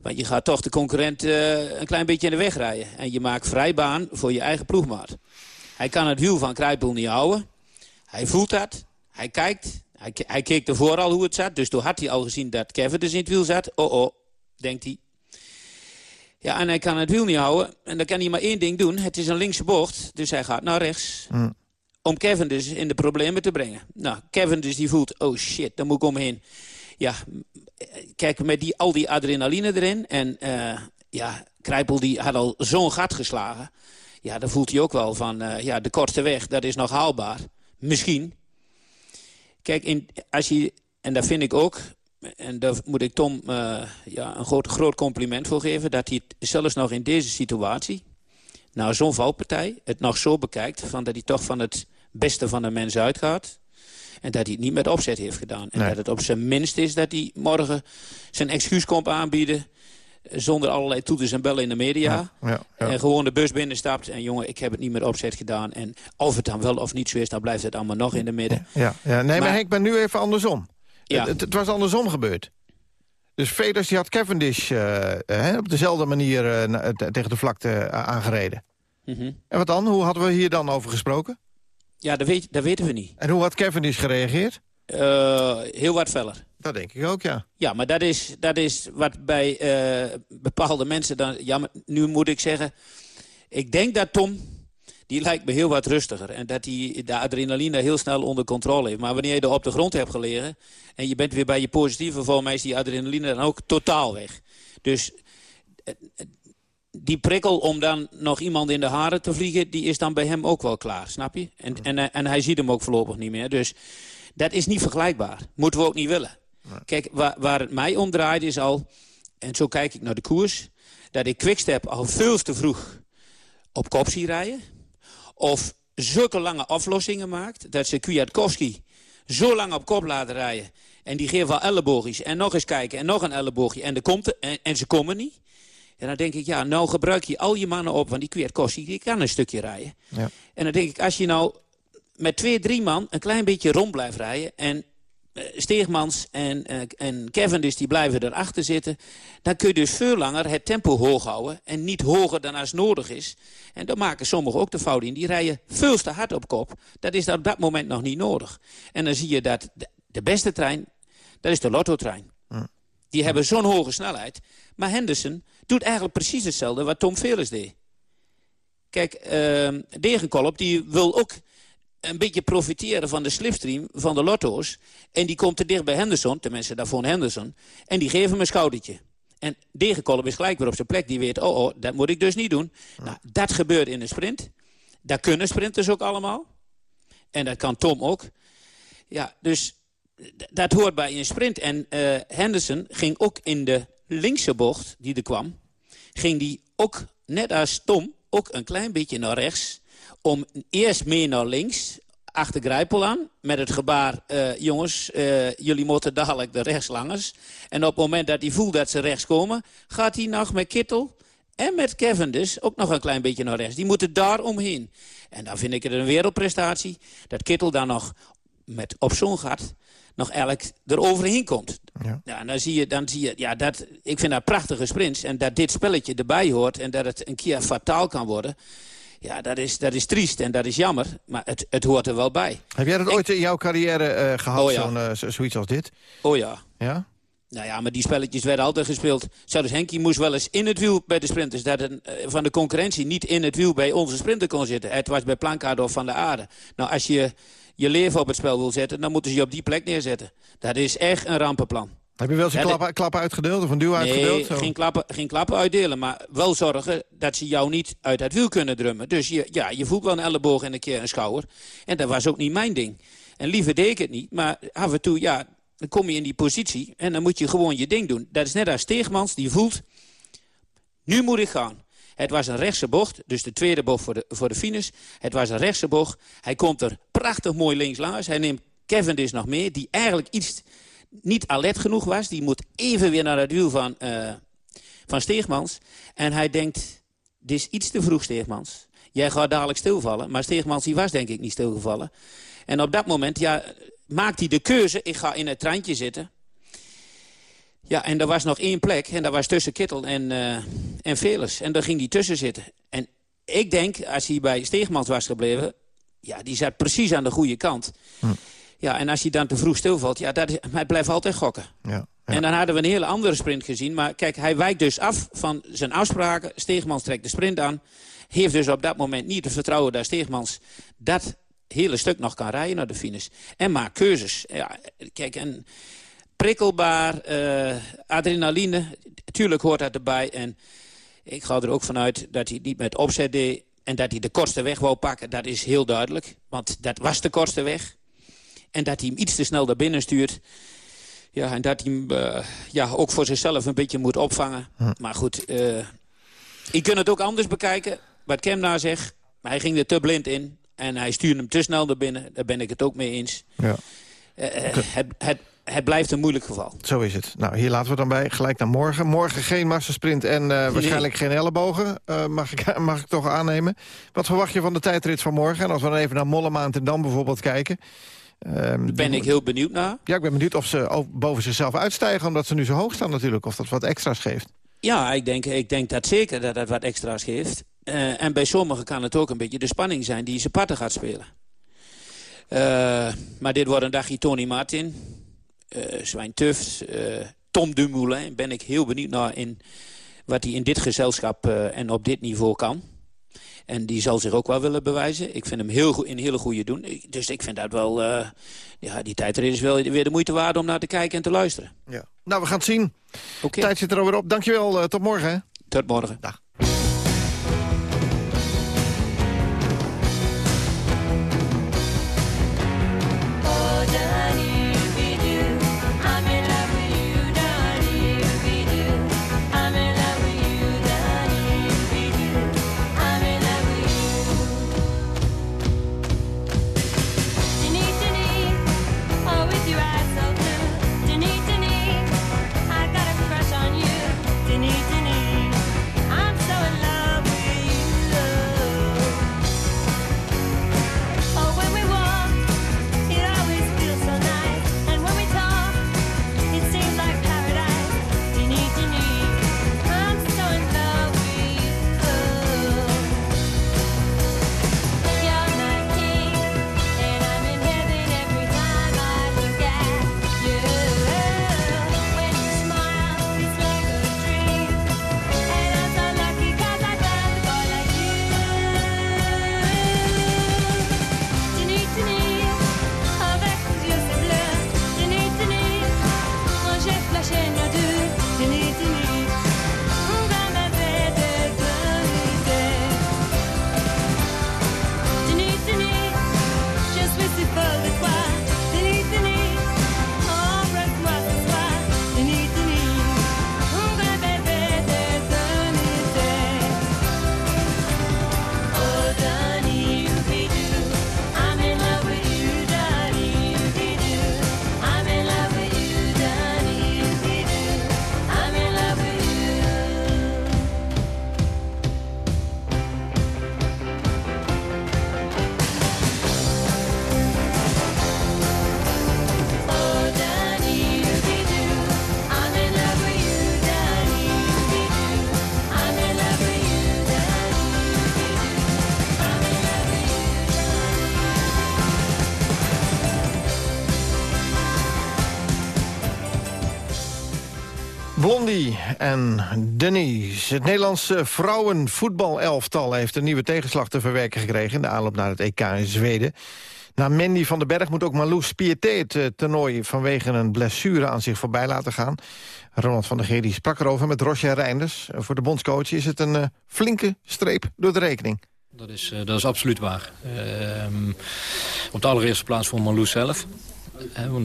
Want je gaat toch de concurrent uh, een klein beetje in de weg rijden. En je maakt vrijbaan voor je eigen ploegmaat. Hij kan het wiel van Kruipel niet houden. Hij voelt dat. Hij kijkt. Hij, hij keek ervoor al hoe het zat. Dus toen had hij al gezien dat Kevin dus in het wiel zat. Oh oh, denkt hij. Ja, en hij kan het wiel niet houden. En dan kan hij maar één ding doen. Het is een linkse bocht. Dus hij gaat naar rechts. Mm. Om Kevin dus in de problemen te brengen. Nou, Kevin dus die voelt, oh shit, daar moet ik omheen. Ja, kijk, met die, al die adrenaline erin. En uh, ja, Krijpel die had al zo'n gat geslagen. Ja, dan voelt hij ook wel van, uh, ja, de korte weg, dat is nog haalbaar. Misschien. Kijk, in, als je, en dat vind ik ook, en daar moet ik Tom ja, een groot, groot compliment voor geven... dat hij zelfs nog in deze situatie, nou zo'n valpartij... het nog zo bekijkt van dat hij toch van het beste van de mens uitgaat. En dat hij het niet met opzet heeft gedaan. En dat het op zijn minst is dat hij morgen zijn excuus komt aanbieden zonder allerlei toeters en bellen in de media. Ja, ja, En gewoon de bus binnenstapt. En jongen, ik heb het niet met opzet gedaan. En of het dan wel of niet zo is, dan blijft het allemaal nog in de midden. Ja, ja. Nee, maar, Henk, ben nu even andersom. Ja. Het, het, was andersom gebeurd. Dus Veders die had Cavendish uh, op dezelfde manier uh, tegen de vlakte aangereden. Mm -hmm. En wat dan? Hoe hadden we hier dan over gesproken? Ja, dat, weet, dat weten we niet. En hoe had Cavendish gereageerd? Uh, heel wat feller. Dat denk ik ook, ja. Ja, maar dat is, dat is wat bij uh, bepaalde mensen dan... Ja, maar nu moet ik zeggen... Ik denk dat Tom, die lijkt me heel wat rustiger. En dat hij de adrenaline heel snel onder controle heeft. Maar wanneer je er op de grond hebt gelegen... en je bent weer bij je positieve, volgens mij is die adrenaline dan ook totaal weg. Dus eh, die prikkel om dan nog iemand in de haren te vliegen... die is dan bij hem ook wel klaar, snap je? En, en, en hij ziet hem ook voorlopig niet meer. Dus dat is niet vergelijkbaar. Moeten we ook niet willen. Kijk, waar, waar het mij om draait is al... en zo kijk ik naar de koers... dat ik Quickstep al veel te vroeg op kop zie rijden. Of zulke lange aflossingen maakt... dat ze Kwiatkowski zo lang op kop laten rijden... en die geven al elleboogjes en nog eens kijken en nog een elleboogje... en, de komt en, en ze komen niet... En dan denk ik, ja, nou gebruik je al je mannen op... want die Kwiatkowski die kan een stukje rijden. Ja. En dan denk ik, als je nou met twee, drie man een klein beetje rond blijft rijden... en uh, Steegmans en, uh, en Cavendish die blijven erachter zitten... dan kun je dus veel langer het tempo hoog houden... en niet hoger dan als nodig is. En dan maken sommigen ook de fout in. Die rijden veel te hard op kop. Dat is op dat moment nog niet nodig. En dan zie je dat de, de beste trein, dat is de Lotto-trein. Die hebben zo'n hoge snelheid. Maar Henderson doet eigenlijk precies hetzelfde wat Tom Velers deed. Kijk, uh, Degenkolp die wil ook een beetje profiteren van de slipstream van de lotto's. En die komt te dicht bij Henderson, tenminste daarvoor Henderson. En die geven hem een schoudertje. En Degenkolb is gelijk weer op zijn plek. Die weet, oh, oh, dat moet ik dus niet doen. Nou, dat gebeurt in een sprint. Dat kunnen sprinters ook allemaal. En dat kan Tom ook. Ja, dus dat hoort bij een sprint. En uh, Henderson ging ook in de linkse bocht die er kwam... ging die ook, net als Tom, ook een klein beetje naar rechts... om eerst meer naar links, achter Grijpel aan... met het gebaar, uh, jongens, uh, jullie moeten dadelijk de rechtslangers. En op het moment dat hij voelt dat ze rechts komen... gaat hij nog met Kittel en met Kevin dus ook nog een klein beetje naar rechts. Die moeten daar omheen. En dan vind ik het een wereldprestatie... dat Kittel dan nog met op zo'n gat nog elk eroverheen komt. Ja. ja. dan zie je, dan zie je ja, dat, ik vind dat prachtige sprints. En dat dit spelletje erbij hoort en dat het een keer fataal kan worden... Ja, dat is, dat is triest en dat is jammer, maar het, het hoort er wel bij. Heb jij dat ooit in jouw carrière uh, gehad, oh, ja. uh, zoiets als dit? Oh ja. Ja? Nou ja, maar die spelletjes werden altijd gespeeld. Zoals Henkie moest wel eens in het wiel bij de sprinters. Dat een, uh, van de concurrentie niet in het wiel bij onze sprinter kon zitten. Het was bij Plankaard of Van de Aarde. Nou, als je je leven op het spel wil zetten... dan moeten ze je op die plek neerzetten. Dat is echt een rampenplan. Heb je wel eens een klap, klappen uitgedeeld of een duw uitgedeeld? Nee, geen klappen, geen klappen uitdelen. Maar wel zorgen dat ze jou niet uit het wiel kunnen drummen. Dus je, ja, je voelt wel een elleboog en een keer een schouder. En dat was ook niet mijn ding. En liever deed ik het niet. Maar af en toe, ja, dan kom je in die positie. En dan moet je gewoon je ding doen. Dat is net als Steegmans, die voelt... Nu moet ik gaan. Het was een rechtse bocht, dus de tweede bocht voor de, voor de finish. Het was een rechtse bocht. Hij komt er prachtig mooi links langs. Hij neemt Cavendish nog mee, die eigenlijk iets niet alert genoeg was. Die moet even weer naar het wiel van, uh, van Steegmans. En hij denkt, dit is iets te vroeg, Steegmans. Jij gaat dadelijk stilvallen. Maar Steegmans die was denk ik niet stilgevallen. En op dat moment ja, maakt hij de keuze, ik ga in het treintje zitten. Ja, en er was nog één plek. En dat was tussen Kittel en, uh, en Velers. En daar ging hij tussen zitten. En ik denk, als hij bij Steegmans was gebleven... ja, die zat precies aan de goede kant. Hm. Ja, en als hij dan te vroeg stilvalt, ja, dat, hij blijft altijd gokken. Ja, ja. En dan hadden we een hele andere sprint gezien. Maar kijk, hij wijkt dus af van zijn afspraken. Steegmans trekt de sprint aan. Heeft dus op dat moment niet het vertrouwen dat Steegmans dat hele stuk nog kan rijden naar de finish. En maakt keuzes. Ja, kijk, en prikkelbaar, uh, adrenaline, tuurlijk hoort dat erbij. En ik ga er ook vanuit dat hij niet met opzet deed... en dat hij de kortste weg wou pakken, dat is heel duidelijk. Want dat was de kortste weg. En dat hij hem iets te snel naar binnen stuurt... Ja, en dat hij hem uh, ja, ook voor zichzelf een beetje moet opvangen. Hm. Maar goed, uh, ik kan het ook anders bekijken. Wat Kemna zegt, hij ging er te blind in. En hij stuurde hem te snel naar binnen. Daar ben ik het ook mee eens. Ja. het, het, het blijft een moeilijk geval. Zo is het. Nou, hier laten we dan bij. Gelijk naar morgen. Morgen geen massasprint en uh, waarschijnlijk geen ellebogen. Uh, mag, ik, mag ik toch aannemen. Wat verwacht je van de tijdrit van morgen? En als we dan even naar Mollema en Dam bijvoorbeeld kijken. Uh, ben ik heel benieuwd naar. Ja, ik ben benieuwd of ze boven zichzelf uitstijgen... omdat ze nu zo hoog staan natuurlijk. Of dat wat extra's geeft. Ja, ik denk, ik denk dat zeker dat dat wat extra's geeft. Uh, en bij sommigen kan het ook een beetje de spanning zijn... die ze parten gaat spelen. Maar dit wordt een dagje Tony Martin Zwijn Tufts, uh, Tom Dumoulin. Ben ik heel benieuwd naar in wat hij in dit gezelschap uh, en op dit niveau kan. En die zal zich ook wel willen bewijzen. Ik vind hem heel goed, in hele goede doen. Dus ik vind dat wel... Uh, ja, die tijdrit is wel weer de moeite waard om naar te kijken en te luisteren. Ja. Nou, we gaan het zien. Okay. Tijd zit er alweer op. Dankjewel. Uh, tot morgen. Hè? Tot morgen. Dag. En Denise. Het Nederlandse vrouwenvoetbalelftal heeft een nieuwe tegenslag te verwerken gekregen... in de aanloop naar het EK in Zweden. Na Mandy van den Berg moet ook Marloes Pieté het eh, toernooi... vanwege een blessure aan zich voorbij laten gaan. Ronald van der Geer sprak erover met Roger Reinders. Voor de bondscoach is het een uh, flinke streep door de rekening. Dat is, uh, dat is absoluut waar. Uh, op de allereerste plaats voor Marloes zelf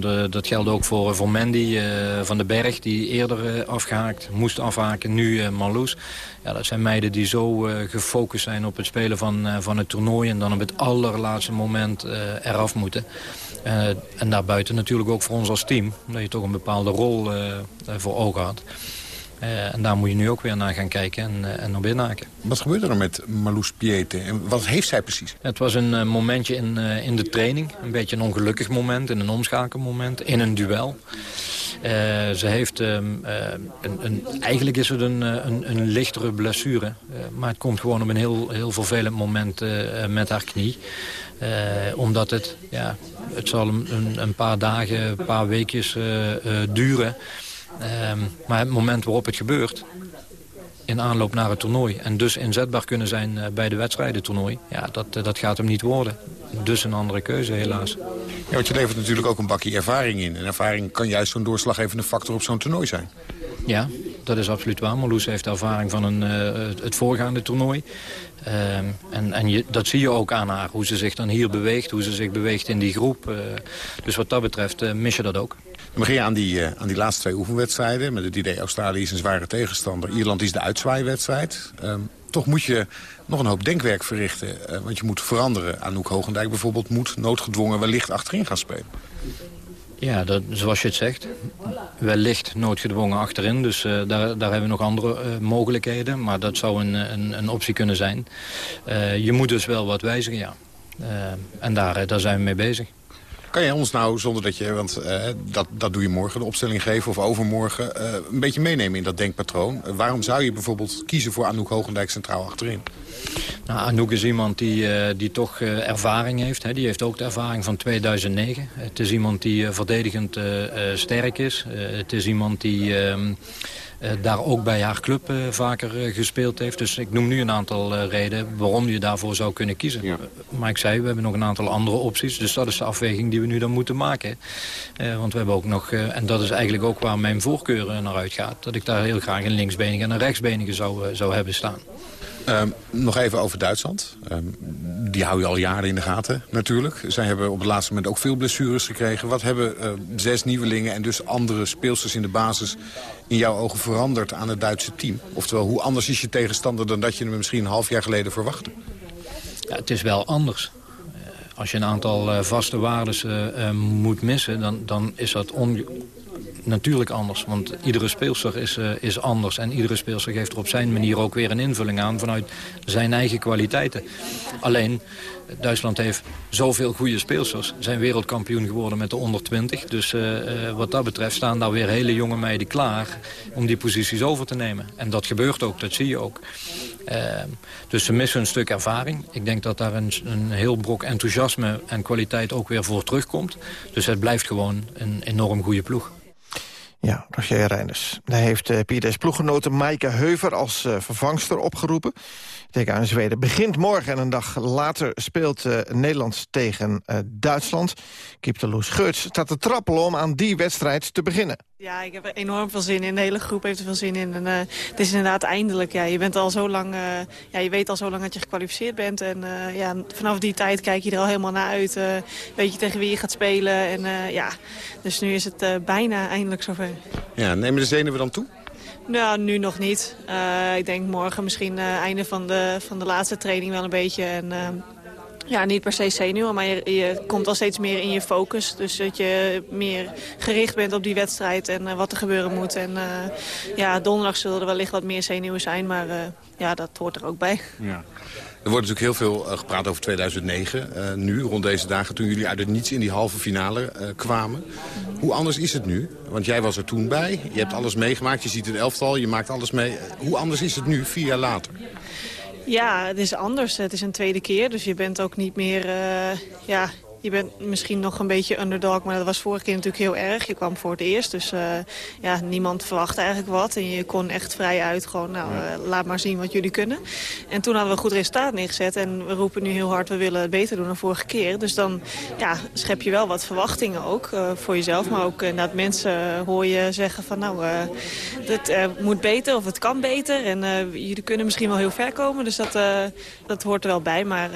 uh, dat geldt ook voor, voor Mandy uh, van den Berg, die eerder uh, afgehaakt, moest afhaken, nu Marloes. Ja, dat zijn meiden die zo gefocust zijn op het spelen van, van het toernooi... en dan op het allerlaatste moment eraf moeten. en daarbuiten natuurlijk ook voor ons als team, omdat je toch een bepaalde rol voor ogen had. Uh, en daar moet je nu ook weer naar gaan kijken en, uh, en naar binnenhaken. Wat gebeurde er met Marloes Piete en wat heeft zij precies? Het was een uh, momentje in, in de training. Een beetje een ongelukkig moment, in een omschakelmoment, in een duel. ze heeft, um, een, een, eigenlijk is het een, een, een lichtere blessure. maar het komt gewoon op een heel, heel vervelend moment met haar knie. omdat het, ja, het zal een, een paar dagen, een paar weekjes duren... Um, maar het moment waarop het gebeurt, in aanloop naar het toernooi... en dus inzetbaar kunnen zijn uh, bij de wedstrijdentoernooi... ja, dat, uh, dat gaat hem niet worden. Dus een andere keuze, helaas. Ja, want je levert natuurlijk ook een bakje ervaring in. En ervaring kan juist zo'n doorslaggevende factor op zo'n toernooi zijn. Ja, dat is absoluut waar. Marloes heeft ervaring van een, uh, het voorgaande toernooi. Um, en en je, dat zie je ook aan haar, hoe ze zich dan hier beweegt... hoe ze zich beweegt in die groep. dus wat dat betreft mis je dat ook. Dan begin aan die, uh, aan die laatste twee oefenwedstrijden. Met het idee Australië is een zware tegenstander. Ierland is de uitzwaaiwedstrijd. Um, toch moet je nog een hoop denkwerk verrichten. Uh, want je moet veranderen. Anouk Hogendijk bijvoorbeeld moet noodgedwongen wellicht achterin gaan spelen. Ja, dat, zoals je het zegt. Wellicht noodgedwongen achterin. Dus uh, daar, daar hebben we nog andere mogelijkheden. Maar dat zou een, een, een optie kunnen zijn. Je moet dus wel wat wijzigen, ja. en daar, daar zijn we mee bezig. Kan jij ons nou, zonder dat je, want uh, dat, dat doe je morgen, de opstelling geven of overmorgen... Uh, een beetje meenemen in dat denkpatroon? Waarom zou je bijvoorbeeld kiezen voor Anouk Hogendijk centraal achterin? Nou, Anouk is iemand die, die toch ervaring heeft. Hè. Die heeft ook de ervaring van 2009. Het is iemand die verdedigend sterk is. het is iemand die ehm, uh, daar ook bij haar club uh, vaker uh, gespeeld heeft. Dus ik noem nu een aantal redenen waarom je daarvoor zou kunnen kiezen. Ja. maar ik zei, we hebben nog een aantal andere opties. Dus dat is de afweging die we nu dan moeten maken. want we hebben ook nog, en dat is eigenlijk ook waar mijn voorkeur naar uitgaat... dat ik daar heel graag een linksbenige en een rechtsbenige zou, zou hebben staan. Um, nog even over Duitsland. Um, die hou je al jaren in de gaten natuurlijk. Zij hebben op het laatste moment ook veel blessures gekregen. Wat hebben uh, zes nieuwelingen en dus andere speelsters in de basis... in jouw ogen veranderd aan het Duitse team? Oftewel, hoe anders is je tegenstander dan dat je hem misschien een half jaar geleden verwachtte? Ja, het is wel anders. Uh, als je een aantal uh, vaste waarden uh, moet missen, dan, dan is dat on natuurlijk anders. Want iedere speelster is, uh, is anders. En iedere speelster geeft er op zijn manier ook weer een invulling aan... vanuit zijn eigen kwaliteiten. Alleen, Duitsland heeft zoveel goede speelsters. Zijn wereldkampioen geworden met de onder 20. Dus uh, uh, wat dat betreft staan daar weer hele jonge meiden klaar... om die posities over te nemen. En dat gebeurt ook, dat zie je ook. Uh, dus ze missen een stuk ervaring. Ik denk dat daar een, een heel brok enthousiasme en kwaliteit ook weer voor terugkomt. Dus het blijft gewoon een enorm goede ploeg. Ja, Roger Reinders. Daar heeft uh, Pieters ploeggenoten Maaike Heuver als uh, vervangster opgeroepen. Tegen aan Zweden begint morgen en een dag later speelt uh, Nederland tegen Duitsland. Loes Geurts staat te trappelen om aan die wedstrijd te beginnen. Ja, ik heb er enorm veel zin in. De hele groep heeft er veel zin in. En, uh, het is inderdaad eindelijk. Ja, je, bent al zo lang, uh, ja, je weet al zo lang dat je gekwalificeerd bent. En uh, ja, vanaf die tijd kijk je er al helemaal naar uit. weet je tegen wie je gaat spelen. En, ja, dus nu is het bijna eindelijk zover. Ja, nemen de zenuwen dan toe? Nou, nu nog niet. ik denk morgen misschien einde van de, van de laatste training wel een beetje. En, ja, niet per se zenuwen, maar je, je, komt al steeds meer in je focus. Dus dat je meer gericht bent op die wedstrijd en uh, wat er gebeuren moet. En uh, ja, donderdag zullen er wellicht wat meer zenuwen zijn, maar uh, ja, dat hoort er ook bij. Ja. Er wordt natuurlijk heel veel gepraat over 2009, nu, rond deze dagen... toen jullie uit het niets in die halve finale kwamen. Hoe anders is het nu? Want jij was er toen bij, je hebt alles meegemaakt, je ziet het elftal, je maakt alles mee. Hoe anders is het nu, vier jaar later? Ja, het is anders. Het is een tweede keer, dus je bent ook niet meer... Uh, ja, je bent misschien nog een beetje underdog, maar dat was vorige keer natuurlijk heel erg. Je kwam voor het eerst, dus uh, ja, niemand verwachtte eigenlijk wat. En je kon echt vrij uit gewoon, nou, uh, laat maar zien wat jullie kunnen. En toen hadden we een goed resultaat neergezet. En we roepen nu heel hard, we willen het beter doen dan vorige keer. Dus dan ja, schep je wel wat verwachtingen ook uh, voor jezelf. Maar ook inderdaad mensen hoor je zeggen van, nou, het moet beter of het kan beter. En jullie kunnen misschien wel heel ver komen. Dus dat, dat hoort er wel bij. Maar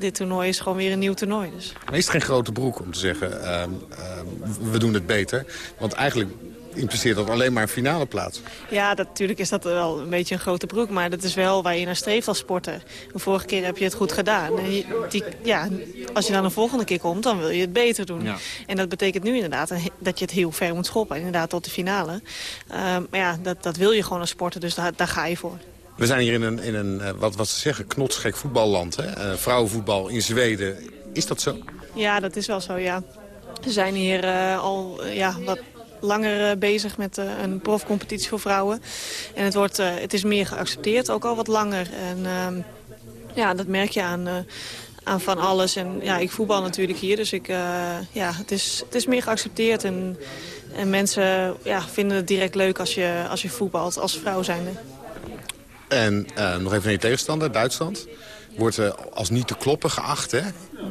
dit toernooi is gewoon weer een nieuw toernooi. Dus. Maar is het geen grote broek om te zeggen, uh, uh, we doen het beter? Want eigenlijk impliceert dat alleen maar een finale plaats. Ja, dat, natuurlijk is dat wel een beetje een grote broek. Maar dat is wel waar je naar streeft als sporter. De vorige keer heb je het goed gedaan. En die, ja, als je dan de volgende keer komt, dan wil je het beter doen. Ja. En dat betekent nu inderdaad dat je het heel ver moet schoppen. Inderdaad tot de finale. Uh, maar ja, dat, dat wil je gewoon als sporter. Dus daar, daar ga je voor. We zijn hier in een, in een wat, wat ze zeggen, knotsgek voetballand. Hè? Uh, vrouwenvoetbal in Zweden. Is dat zo? Ja, dat is wel zo, ja. We zijn hier uh, al ja, wat langer bezig met een profcompetitie voor vrouwen. En het, wordt, het is meer geaccepteerd, ook al wat langer. En ehm, ja, dat merk je aan, aan van alles. En ja, ik voetbal natuurlijk hier, dus ik, ja, het, is, het is meer geaccepteerd. En, en mensen ja, vinden het direct leuk als je, als je voetbalt, als vrouw zijnde. En uh, nog even naar je tegenstander, Duitsland. Wordt uh, als niet te kloppen geacht, hè?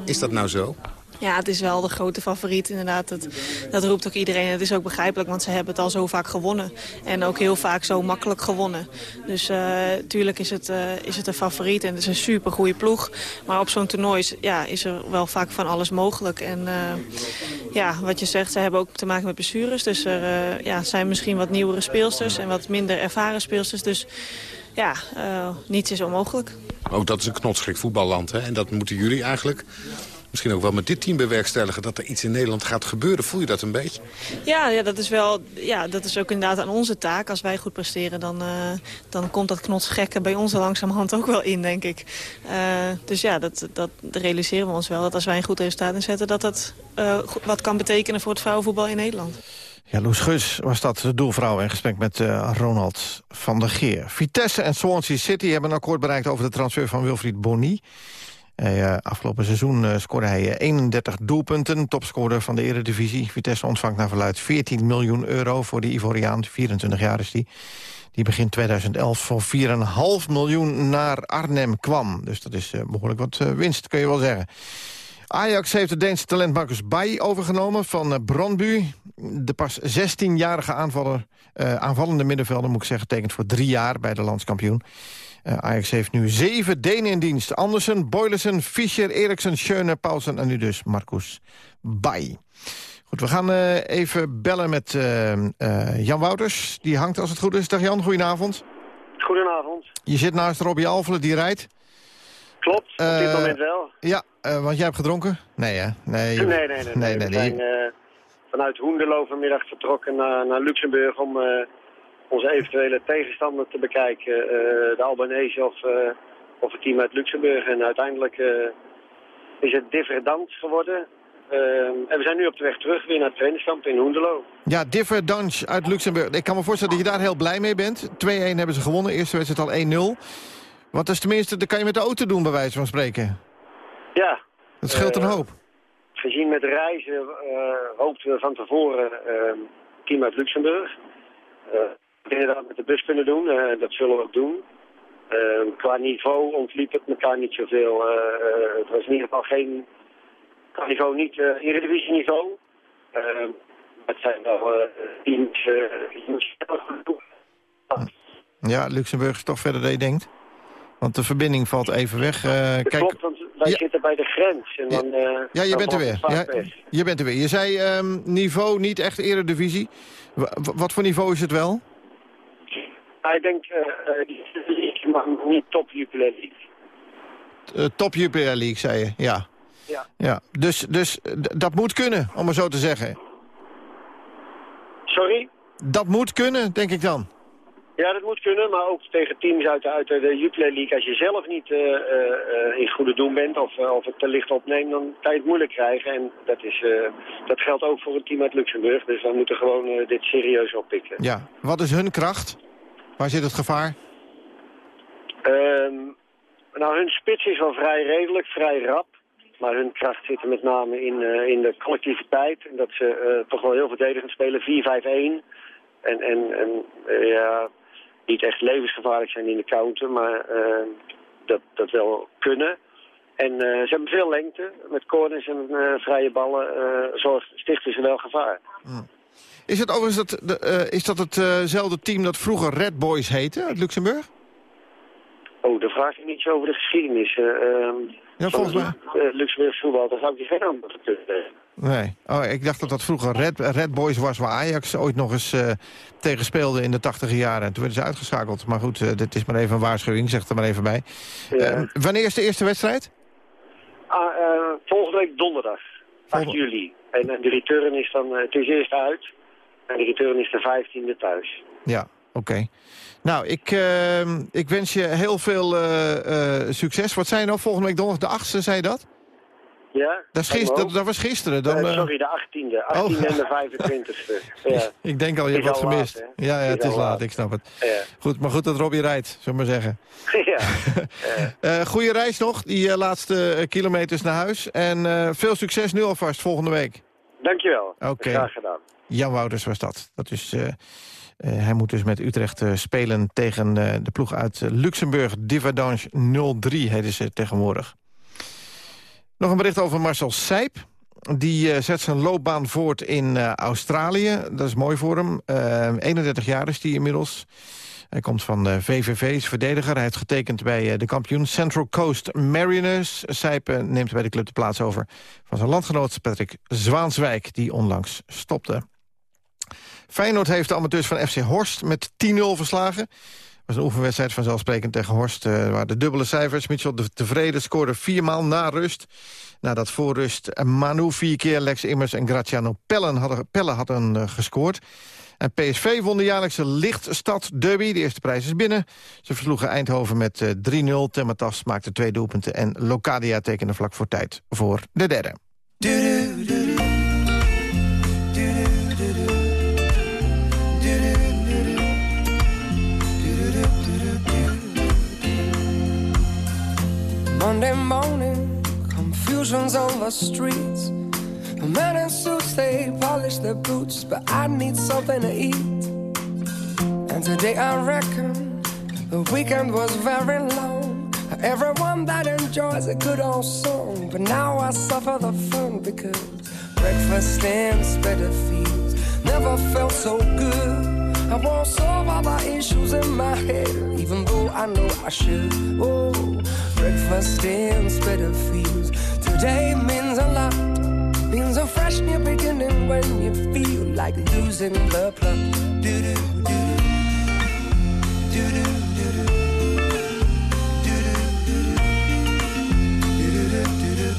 Is dat nou zo? Ja, het is wel de grote favoriet inderdaad. Dat, dat roept ook iedereen. Het is ook begrijpelijk, want ze hebben het al zo vaak gewonnen. En ook heel vaak zo makkelijk gewonnen. Dus uh, tuurlijk is het, is het een favoriet en het is een super goede ploeg. Maar op zo'n toernooi is, ja, is er wel vaak van alles mogelijk. En ja, wat je zegt, ze hebben ook te maken met blessures. Dus er ja, zijn misschien wat nieuwere speelsters en wat minder ervaren speelsters. Dus ja, uh, niets is onmogelijk. Ook dat is een knotsgek voetballand. Hè? En dat moeten jullie eigenlijk misschien ook wel met dit team bewerkstelligen... dat er iets in Nederland gaat gebeuren. Voel je dat een beetje? Ja, ja, dat, is wel, ja dat is ook inderdaad aan onze taak. Als wij goed presteren, dan, uh, dan komt dat knotsgekke bij ons langzamerhand ook wel in, denk ik. Uh, dus ja, dat, dat realiseren we ons wel. Dat als wij een goed resultaat inzetten... dat dat uh, wat kan betekenen voor het vrouwenvoetbal in Nederland. Ja, Loes Gus was dat, de doelvrouw in gesprek met uh, Ronald van der Geer. Vitesse en Swansea City hebben een akkoord bereikt over de transfer van Wilfried Boni. Uh, afgelopen seizoen uh, scoorde hij 31 doelpunten, topscorer van de eredivisie. Vitesse ontvangt naar verluid 14 miljoen euro voor de Ivoriaan, 24 jaar is die. Die begin 2011 voor 4,5 miljoen naar Arnhem kwam. Dus dat is behoorlijk wat winst, kun je wel zeggen. Ajax heeft de Deense talent Marcus Bai overgenomen van uh, Brondby. De pas 16-jarige aanvaller, uh, aanvallende middenvelder, moet ik zeggen... tekent voor drie jaar bij de landskampioen. Uh, Ajax heeft nu zeven Denen in dienst. Andersen, Boylersen, Fischer, Eriksen, Schöne, Paulsen en nu dus Marcus Bai. Goed, we gaan even bellen met Jan Wouters. Die hangt als het goed is. Dag Jan, goedenavond. Goedenavond. Je zit naast Robbie Alvelen, die rijdt. Klopt, op dit moment wel. Ja, uh, want jij hebt gedronken? Nee, hè? Nee, nee, nee. nee, nee, zijn uh, vanuit Hoenderloo vanmiddag vertrokken naar, naar Luxemburg... om onze eventuele tegenstander te bekijken. de Albanese of, of het team uit Luxemburg. En uiteindelijk is het Differdans geworden. en we zijn nu op de weg terug weer naar het trainingskamp in Hoenderloo. Ja, Differdans uit Luxemburg. Ik kan me voorstellen dat je daar heel blij mee bent. 2-1 hebben ze gewonnen. Eerste wedstrijd al 1-0. Want is tenminste, dat kan je met de auto doen, bij wijze van spreken. Ja. Dat scheelt een uh, hoop. Gezien met reizen uh, hoopten we van tevoren uh, team uit Luxemburg. we inderdaad met de bus kunnen doen, dat zullen we ook doen. qua niveau ontliep het elkaar niet zoveel. het was in ieder geval geen, qua niveau niet uh, Eredivisie niveau. het zijn wel teams die Ja, Luxemburg is toch verder dan je denkt? Want de verbinding valt even weg. Uh, kijk... Klopt, want wij ja. zitten bij de grens. En dan, uh, ja, je bent er weer. Ja, je bent er weer. Je zei um, niveau niet echt eredivisie. W wat voor niveau is het wel? Ik denk, uh, maar niet top Jupiler League. top Jupiler League, zei je, ja. Ja. ja. Dus, dus dat moet kunnen, om maar zo te zeggen. Sorry? Dat moet kunnen, denk ik dan. Ja, dat moet kunnen, maar ook tegen teams uit de, uit de Jupiler League. Als je zelf niet uh, uh, in goede doen bent of, uh, of het te licht opneemt, dan kan je het moeilijk krijgen. En dat, is, dat geldt ook voor een team uit Luxemburg. Dus we moeten gewoon dit serieus oppikken. Ja, wat is hun kracht? Waar zit het gevaar? Um, nou, hun spits is wel vrij redelijk, vrij rap. Maar hun kracht zit er met name in, eh, in de collectiviteit. En dat ze eh, toch wel heel verdedigend spelen. 4-5-1. En, en, en eh, ja, niet echt levensgevaarlijk zijn in de counter. Maar eh, dat, dat wel kunnen. En eh, ze hebben veel lengte. Met corners en eh, vrije ballen eh, zorgt, stichten ze wel gevaar. Is het overigens dat, de, is dat hetzelfde team dat vroeger Red Boys heette uit Luxemburg? Oh, dan vraag ik niet zo over de geschiedenis. Eh, Ja, volgens mij. eh, Luxemburg voetbal, daar zou ik je geen antwoord op kunnen geven. Nee. Oh, ik dacht dat dat vroeger Red, Red Boys was... waar Ajax ooit nog eens eh tegen speelde in de tachtige jaren. En toen werden ze uitgeschakeld. Maar goed, eh, dit is maar even een waarschuwing. Zeg er maar even bij. Eh, wanneer is de eerste wedstrijd? Ah, eh, volgende week donderdag, 8 juli. En, en de return is dan, eh, het is eerst uit. En de return is de 15e thuis. Ja, oké. Nou, ik, eh, ik wens je heel veel eh, eh, succes. Wat zijn nou volgende week donderdag? De 8e, zei je dat? Ja? Dat, is gister- dat, dat was gisteren. Dan, Eh, sorry, de 18e. 18e en de 25e. Ja. ik denk al, je hebt wat gemist. laat, ja, ja, Het het is laat, laat. ik snap het. Ja. Goed, maar goed dat Robbie rijdt, zullen we maar zeggen. ja. Goede reis nog, die laatste kilometers naar huis. En veel succes nu alvast volgende week. Dankjewel. Oké. Graag gedaan. Jan Wouters was dat. dat is, hij moet dus met Utrecht eh, spelen tegen eh, de ploeg uit eh, Luxemburg. Divadange 03 heden ze tegenwoordig. Nog een bericht over Marcel Sijp. Die eh, zet zijn loopbaan voort in eh, Australië. Dat is mooi voor hem. Eh, 31 jaar is hij inmiddels. Hij komt van de VVV, is verdediger. Hij heeft getekend bij eh, de kampioen Central Coast Mariners. Sijp eh, neemt bij de club de plaats over van zijn landgenoot Patrick Zwaanswijk... die onlangs stopte. Feyenoord heeft de amateurs van FC Horst met 10-0 verslagen. Het was een oefenwedstrijd vanzelfsprekend tegen Horst... eh, waar de dubbele cijfers. Mitchell de Tevreden scoorde viermaal na rust. Nadat voor rust Manu vier keer, Lex Immers en Graziano Pellen hadden, Pelle hadden eh, gescoord. En PSV won de jaarlijkse Lichtstad Derby. De eerste prijs is binnen. Ze versloegen Eindhoven met eh, 3-0. Tematas maakte twee doelpunten. En Locadia tekende vlak voor tijd voor de derde. Monday morning, confusion's on the streets. Men in suits, they polish their boots, but I need something to eat. And today I reckon the weekend was very long. Everyone that enjoys a good old song, but now I suffer the fun because breakfast in Spitalfields never felt so good. I won't solve all my issues in my head, even though I know I should. Oh, breakfast in Spitalfields today means a lot. Means a fresh new beginning when you feel like losing the plot. Do-do. Do-do, do-do. Do-do, do-do. Do-do, do-do.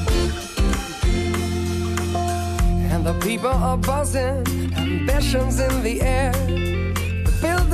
And the people are buzzing, ambitions in the air.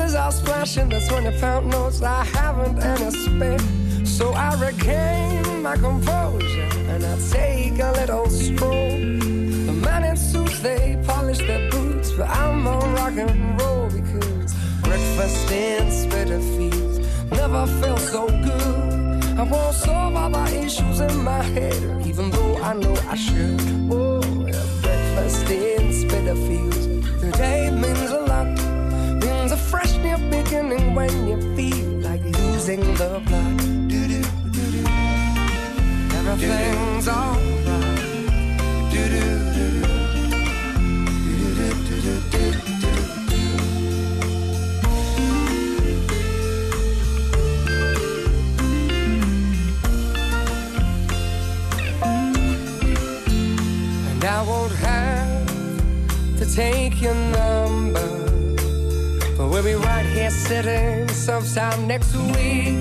Builders are splashing, that's when I found notes I haven't any spare. So I regain my composure and I take a little stroll. The men in suits, they polish their boots, but I'm on rock and roll because breakfast in Spitalfields never felt so good. I won't solve all the issues in my head, even though I know I should. Oh, yeah, breakfast in Spitalfields. Today new beginning when you feel like losing the plot. Do-do, do-do. Everything's alright. Do-do, do-do. And I won't have to take your number. But we'll be right here sitting sometime next week.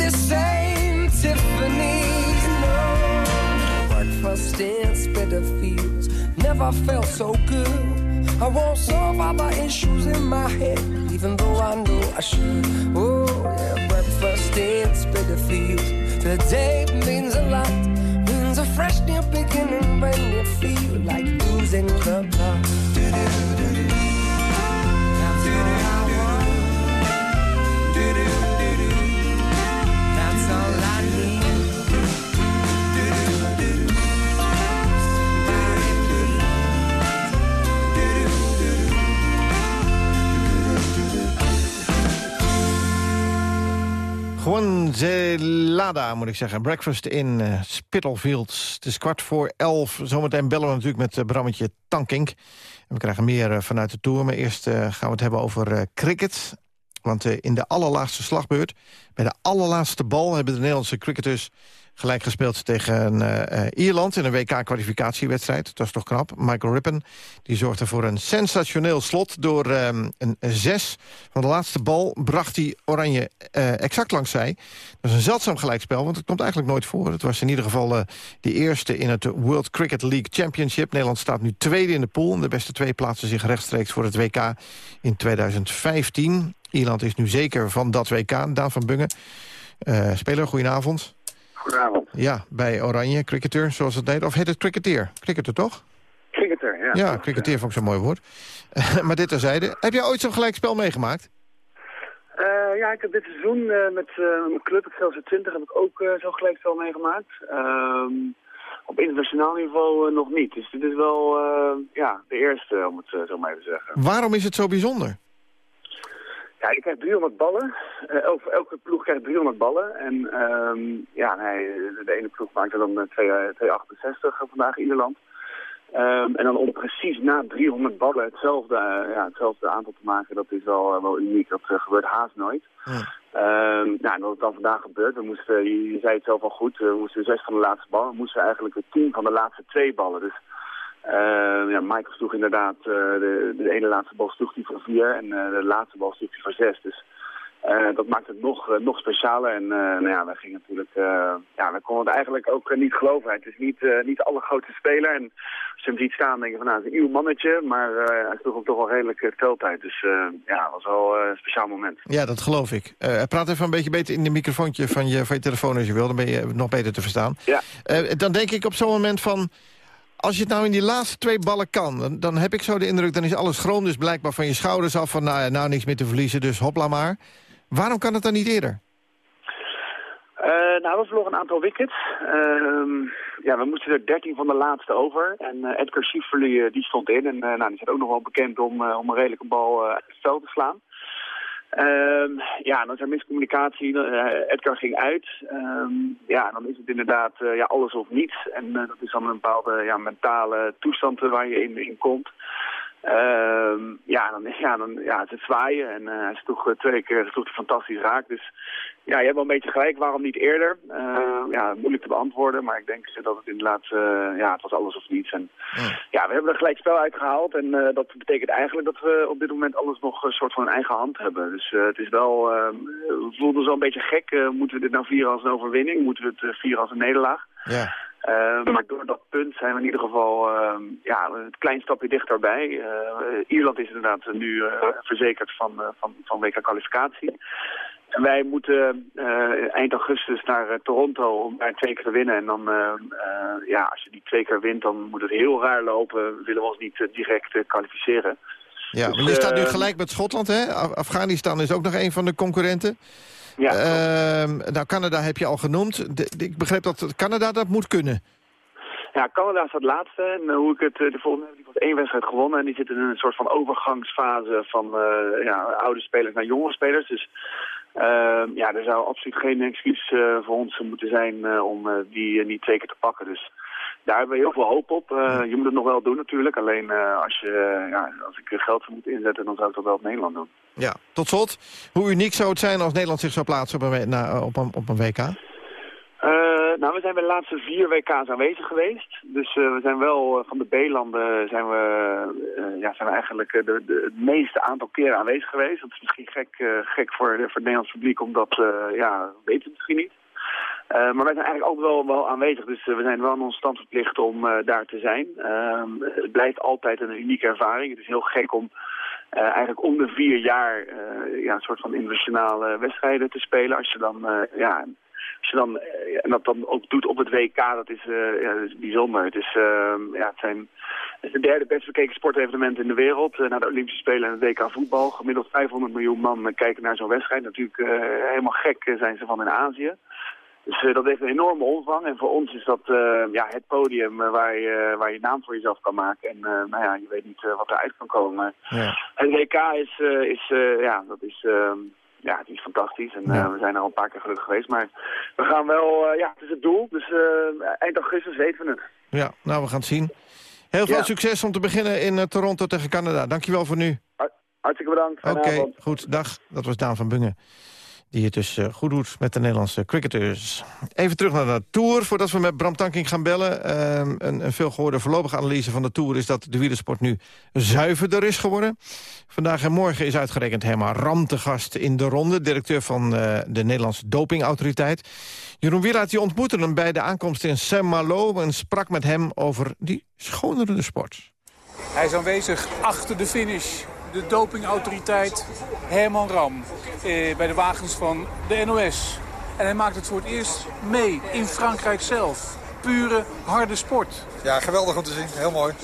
This ain't Tiffany's, no. Breakfast in Spitalfields never felt so good. I won't solve all the issues in my head, even though I know I should. Oh, yeah, breakfast in Spitalfields. Today Zelada, moet ik zeggen. Breakfast in uh, Spitalfields. Het is kwart voor elf. Zometeen bellen we natuurlijk met uh, Brammetje Tankink. We krijgen meer uh, vanuit de Tour. Maar eerst gaan we het hebben over cricket. Want in de allerlaatste slagbeurt, bij de allerlaatste bal... hebben de Nederlandse cricketers Gelijk gespeeld tegen uh, Ierland in een WK-kwalificatiewedstrijd. Dat was toch knap. Michael Rippen die zorgde voor een sensationeel slot. Door um, een zes van de laatste bal bracht hij Oranje uh, exact langs zij. Dat is een zeldzaam gelijkspel, want het komt eigenlijk nooit voor. Het was in ieder geval de eerste in het World Cricket League Championship. Nederland staat nu tweede in de pool. De beste twee plaatsen zich rechtstreeks voor het WK in 2015. Ierland is nu zeker van dat WK. Daan van Bungen, speler, goedenavond. Ja, bij Oranje, cricketer, zoals het heet. Of heet het cricketeer? Cricketer, toch? Cricketer, ja. Ja, cricketeer vond ik zo'n mooi woord. maar dit terzijde. Heb jij ooit zo'n gelijkspel meegemaakt? Uh, ja, ik heb dit seizoen uh, met uh, mijn club, Excelsior 20, heb ik ook zo'n gelijkspel meegemaakt. Ehm, op internationaal niveau nog niet. Dus dit is wel ja, de eerste, om het zo maar even te zeggen. Waarom is het zo bijzonder? Ja, je krijgt 300 ballen. Uh, elke, elke, ploeg krijgt 300 ballen. En um, ja, nee, de ene ploeg maakte dan 268 eh, vandaag Ierland. Um, en dan om precies na 300 ballen hetzelfde, uh, ja, hetzelfde aantal te maken, dat is wel, wel uniek. Dat uh, gebeurt haast nooit. Ja. Um, nou, en het dan vandaag gebeurt, we moesten, je, zei het zelf al goed, we moesten zes van de laatste ballen, we moesten eigenlijk de tien van de laatste twee ballen. Dus uh, ja, Michael sloeg inderdaad, uh, de, de ene laatste bal sloeg hij voor vier en uh, de laatste bal sloeg hij voor zes. Dus dat maakt het nog, nog specialer. En nou ja, wij gingen natuurlijk, ja, we konden het eigenlijk ook niet geloven. Het is niet, niet de allergrootste speler. En als je hem ziet staan, denk je van nou, het is een nieuw mannetje. Maar hij sloeg hem toch wel redelijk veeltijd. Dus ja, het was wel een speciaal moment. Ja, dat geloof ik. praat even een beetje beter in de microfoontje van je, van je telefoon als je wil. Dan ben je nog beter te verstaan. Ja. dan denk ik op zo'n moment van als je het nou in die laatste twee ballen kan... Dan, heb ik zo de indruk, dan is alles schroom dus blijkbaar van je schouders af... van nou, ja, nou niks meer te verliezen, dus hopla maar. Waarom kan het dan niet eerder? Uh, nou, we verloren een aantal wickets. Uh, ja, we moesten er 13 van de laatste over. En uh, Edgar Schieferly die stond in. En nou, die is ook nog wel bekend om, om een redelijke bal uit het veld te slaan. Um, ja, dan er miscommunicatie. Uh, Edgar ging uit. Um, ja, dan is het inderdaad uh, ja, alles of niets. En uh, dat is dan een bepaalde ja, mentale toestand waar je in, in komt. Um, ja, dan, ja, dan ja, het is zwaaien. En hij sloeg twee keer sloeg fantastisch raak. Dus ja, je hebt wel een beetje gelijk. Waarom niet eerder? Uh, ja, moeilijk te beantwoorden. Maar ik denk dat het inderdaad, uh, ja, het was alles of niets. En ja, we hebben er gelijk spel uitgehaald. En uh, dat betekent eigenlijk dat we op dit moment alles nog een soort van eigen hand hebben. Dus het is wel, we voelden ons wel een beetje gek. moeten we dit nou vieren als een overwinning? Moeten we het vieren als een nederlaag? Ja. Uh, maar door dat punt zijn we in ieder geval uh, ja, een klein stapje dichterbij. Uh, Ierland is inderdaad nu verzekerd van, van, van WK-kwalificatie. En wij moeten eind augustus naar Toronto om daar twee keer te winnen. En dan, ja, als je die twee keer wint, dan moet het heel raar lopen. Willen we ons niet direct kwalificeren. Ja, dus, maar je staat nu gelijk met Schotland, hè? Afghanistan is ook nog een van de concurrenten. Ja. Ehm, nou, Canada heb je al genoemd. De, ik begreep dat Canada dat moet kunnen. Ja, Canada staat laatste. En hoe ik het, de volgende die wordt één wedstrijd gewonnen. En die zitten in een soort van overgangsfase van ja, oude spelers naar jonge spelers. Dus uh, ja, er zou absoluut geen excuus voor ons moeten zijn om die niet twee keer te pakken. Dus daar hebben we heel veel hoop op. je moet het nog wel doen natuurlijk. Alleen als, je, ja, als ik geld zou moeten inzetten, dan zou ik dat wel op Nederland doen. Ja, tot slot. Hoe uniek zou het zijn als Nederland zich zou plaatsen op een, op een, op een WK? Uh, nou, we zijn bij de laatste vier WK's aanwezig geweest. Dus uh, we zijn wel uh, van de B-landen zijn we, ja, zijn we eigenlijk de, de, het meeste aantal keren aanwezig geweest. Dat is misschien gek, gek voor, voor het Nederlands publiek, omdat, ja, weten we misschien niet. Maar wij zijn eigenlijk ook wel, wel aanwezig, dus we zijn wel aan ons stand verplicht om daar te zijn. Ehm, het blijft altijd een unieke ervaring. Het is heel gek om eigenlijk om de vier jaar ja, een soort van internationale wedstrijden te spelen. Als je dan ja, als je dan, eh, en dat dan ook doet op het WK, dat is, ja, bijzonder. Het is, uh, ja, het zijn het derde best bekeken sportevenement in de wereld. Na de Olympische Spelen en het WK voetbal. Gemiddeld 500 miljoen man kijken naar zo'n wedstrijd. Natuurlijk helemaal gek zijn ze van in Azië. Dus dat heeft een enorme omvang. En voor ons is dat ja, het podium waar, je, waar je naam voor jezelf kan maken. En nou ja, je weet niet wat eruit kan komen. Ja. Het WK is, is ja, dat is ja, het is fantastisch. En we zijn er al een paar keer gelukkig geweest. Maar we gaan wel, ja, het is het doel. Dus eind augustus weten we het. Ja, nou, we gaan het zien. Heel veel succes om te beginnen in Toronto tegen Canada. Dankjewel voor nu. Hartstikke bedankt. Oké, goed. Dag. Dat was Daan van Bungen die het dus goed doet met de Nederlandse cricketers. Even terug naar de Tour, voordat we met Bram Tankink gaan bellen. Uh, een, een veelgehoorde voorlopige analyse van de Tour... is dat de wielersport nu zuiverder is geworden. Vandaag en morgen is uitgerekend Herman Ram te gast in de ronde... directeur van uh, de Nederlandse dopingautoriteit. Jeroen Wielaert die ontmoette hem bij de aankomst in Saint-Malo... en sprak met hem over die schonere sport. Hij is aanwezig achter de finish de dopingautoriteit Herman Ram eh, bij de wagens van de NOS. En hij maakt het voor het eerst mee in Frankrijk zelf. Pure, harde sport. Ja, geweldig om te zien. Heel mooi.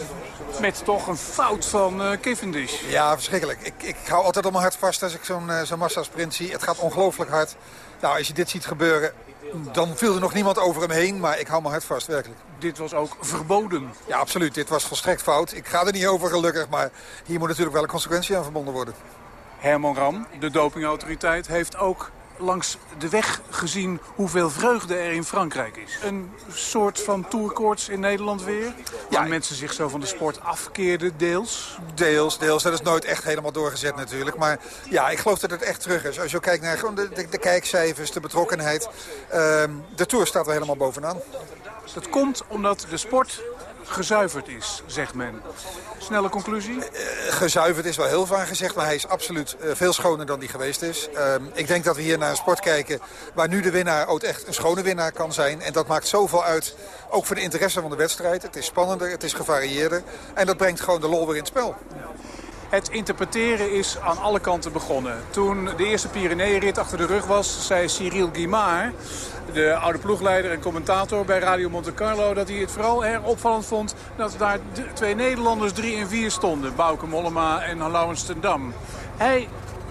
Met toch een fout van uh, Cavendish. Ja, verschrikkelijk. Ik, ik hou altijd op mijn hart vast als ik zo'n uh, zo'n massasprint zie. Het gaat ongelooflijk hard. Nou, als je dit ziet gebeuren, dan viel er nog niemand over hem heen. Maar ik hou mijn hart vast, werkelijk. Dit was ook verboden. Ja, absoluut. Dit was volstrekt fout. Ik ga er niet over, gelukkig. Maar hier moet natuurlijk wel een consequentie aan verbonden worden. Herman Ram, de dopingautoriteit, heeft ook langs de weg gezien hoeveel vreugde er in Frankrijk is. Een soort van tourkoorts in Nederland weer? Waar ja, mensen zich zo van de sport afkeerden, deels? Deels, deels. Dat is nooit echt helemaal doorgezet natuurlijk. Maar ja, ik geloof dat het echt terug is. Als je kijkt naar de, de, de kijkcijfers, de betrokkenheid. Uh, de Tour staat er helemaal bovenaan. Dat komt omdat de sport gezuiverd is, zegt men. Snelle conclusie? Uh, gezuiverd is wel heel vaak gezegd, maar hij is absoluut uh, veel schoner dan die geweest is. Uh, ik denk dat we hier naar een sport kijken waar nu de winnaar ook echt een schone winnaar kan zijn. En dat maakt zoveel uit, ook voor de interesse van de wedstrijd. Het is spannender, het is gevarieerder en dat brengt gewoon de lol weer in het spel. Het interpreteren is aan alle kanten begonnen. Toen de eerste Pyreneeënrit achter de rug was, zei Cyril Guimard de oude ploegleider en commentator bij Radio Monte Carlo... dat hij het vooral erg opvallend vond dat daar twee Nederlanders 3 en 4 stonden. Bouke Mollema en Laurens ten Dam. Hij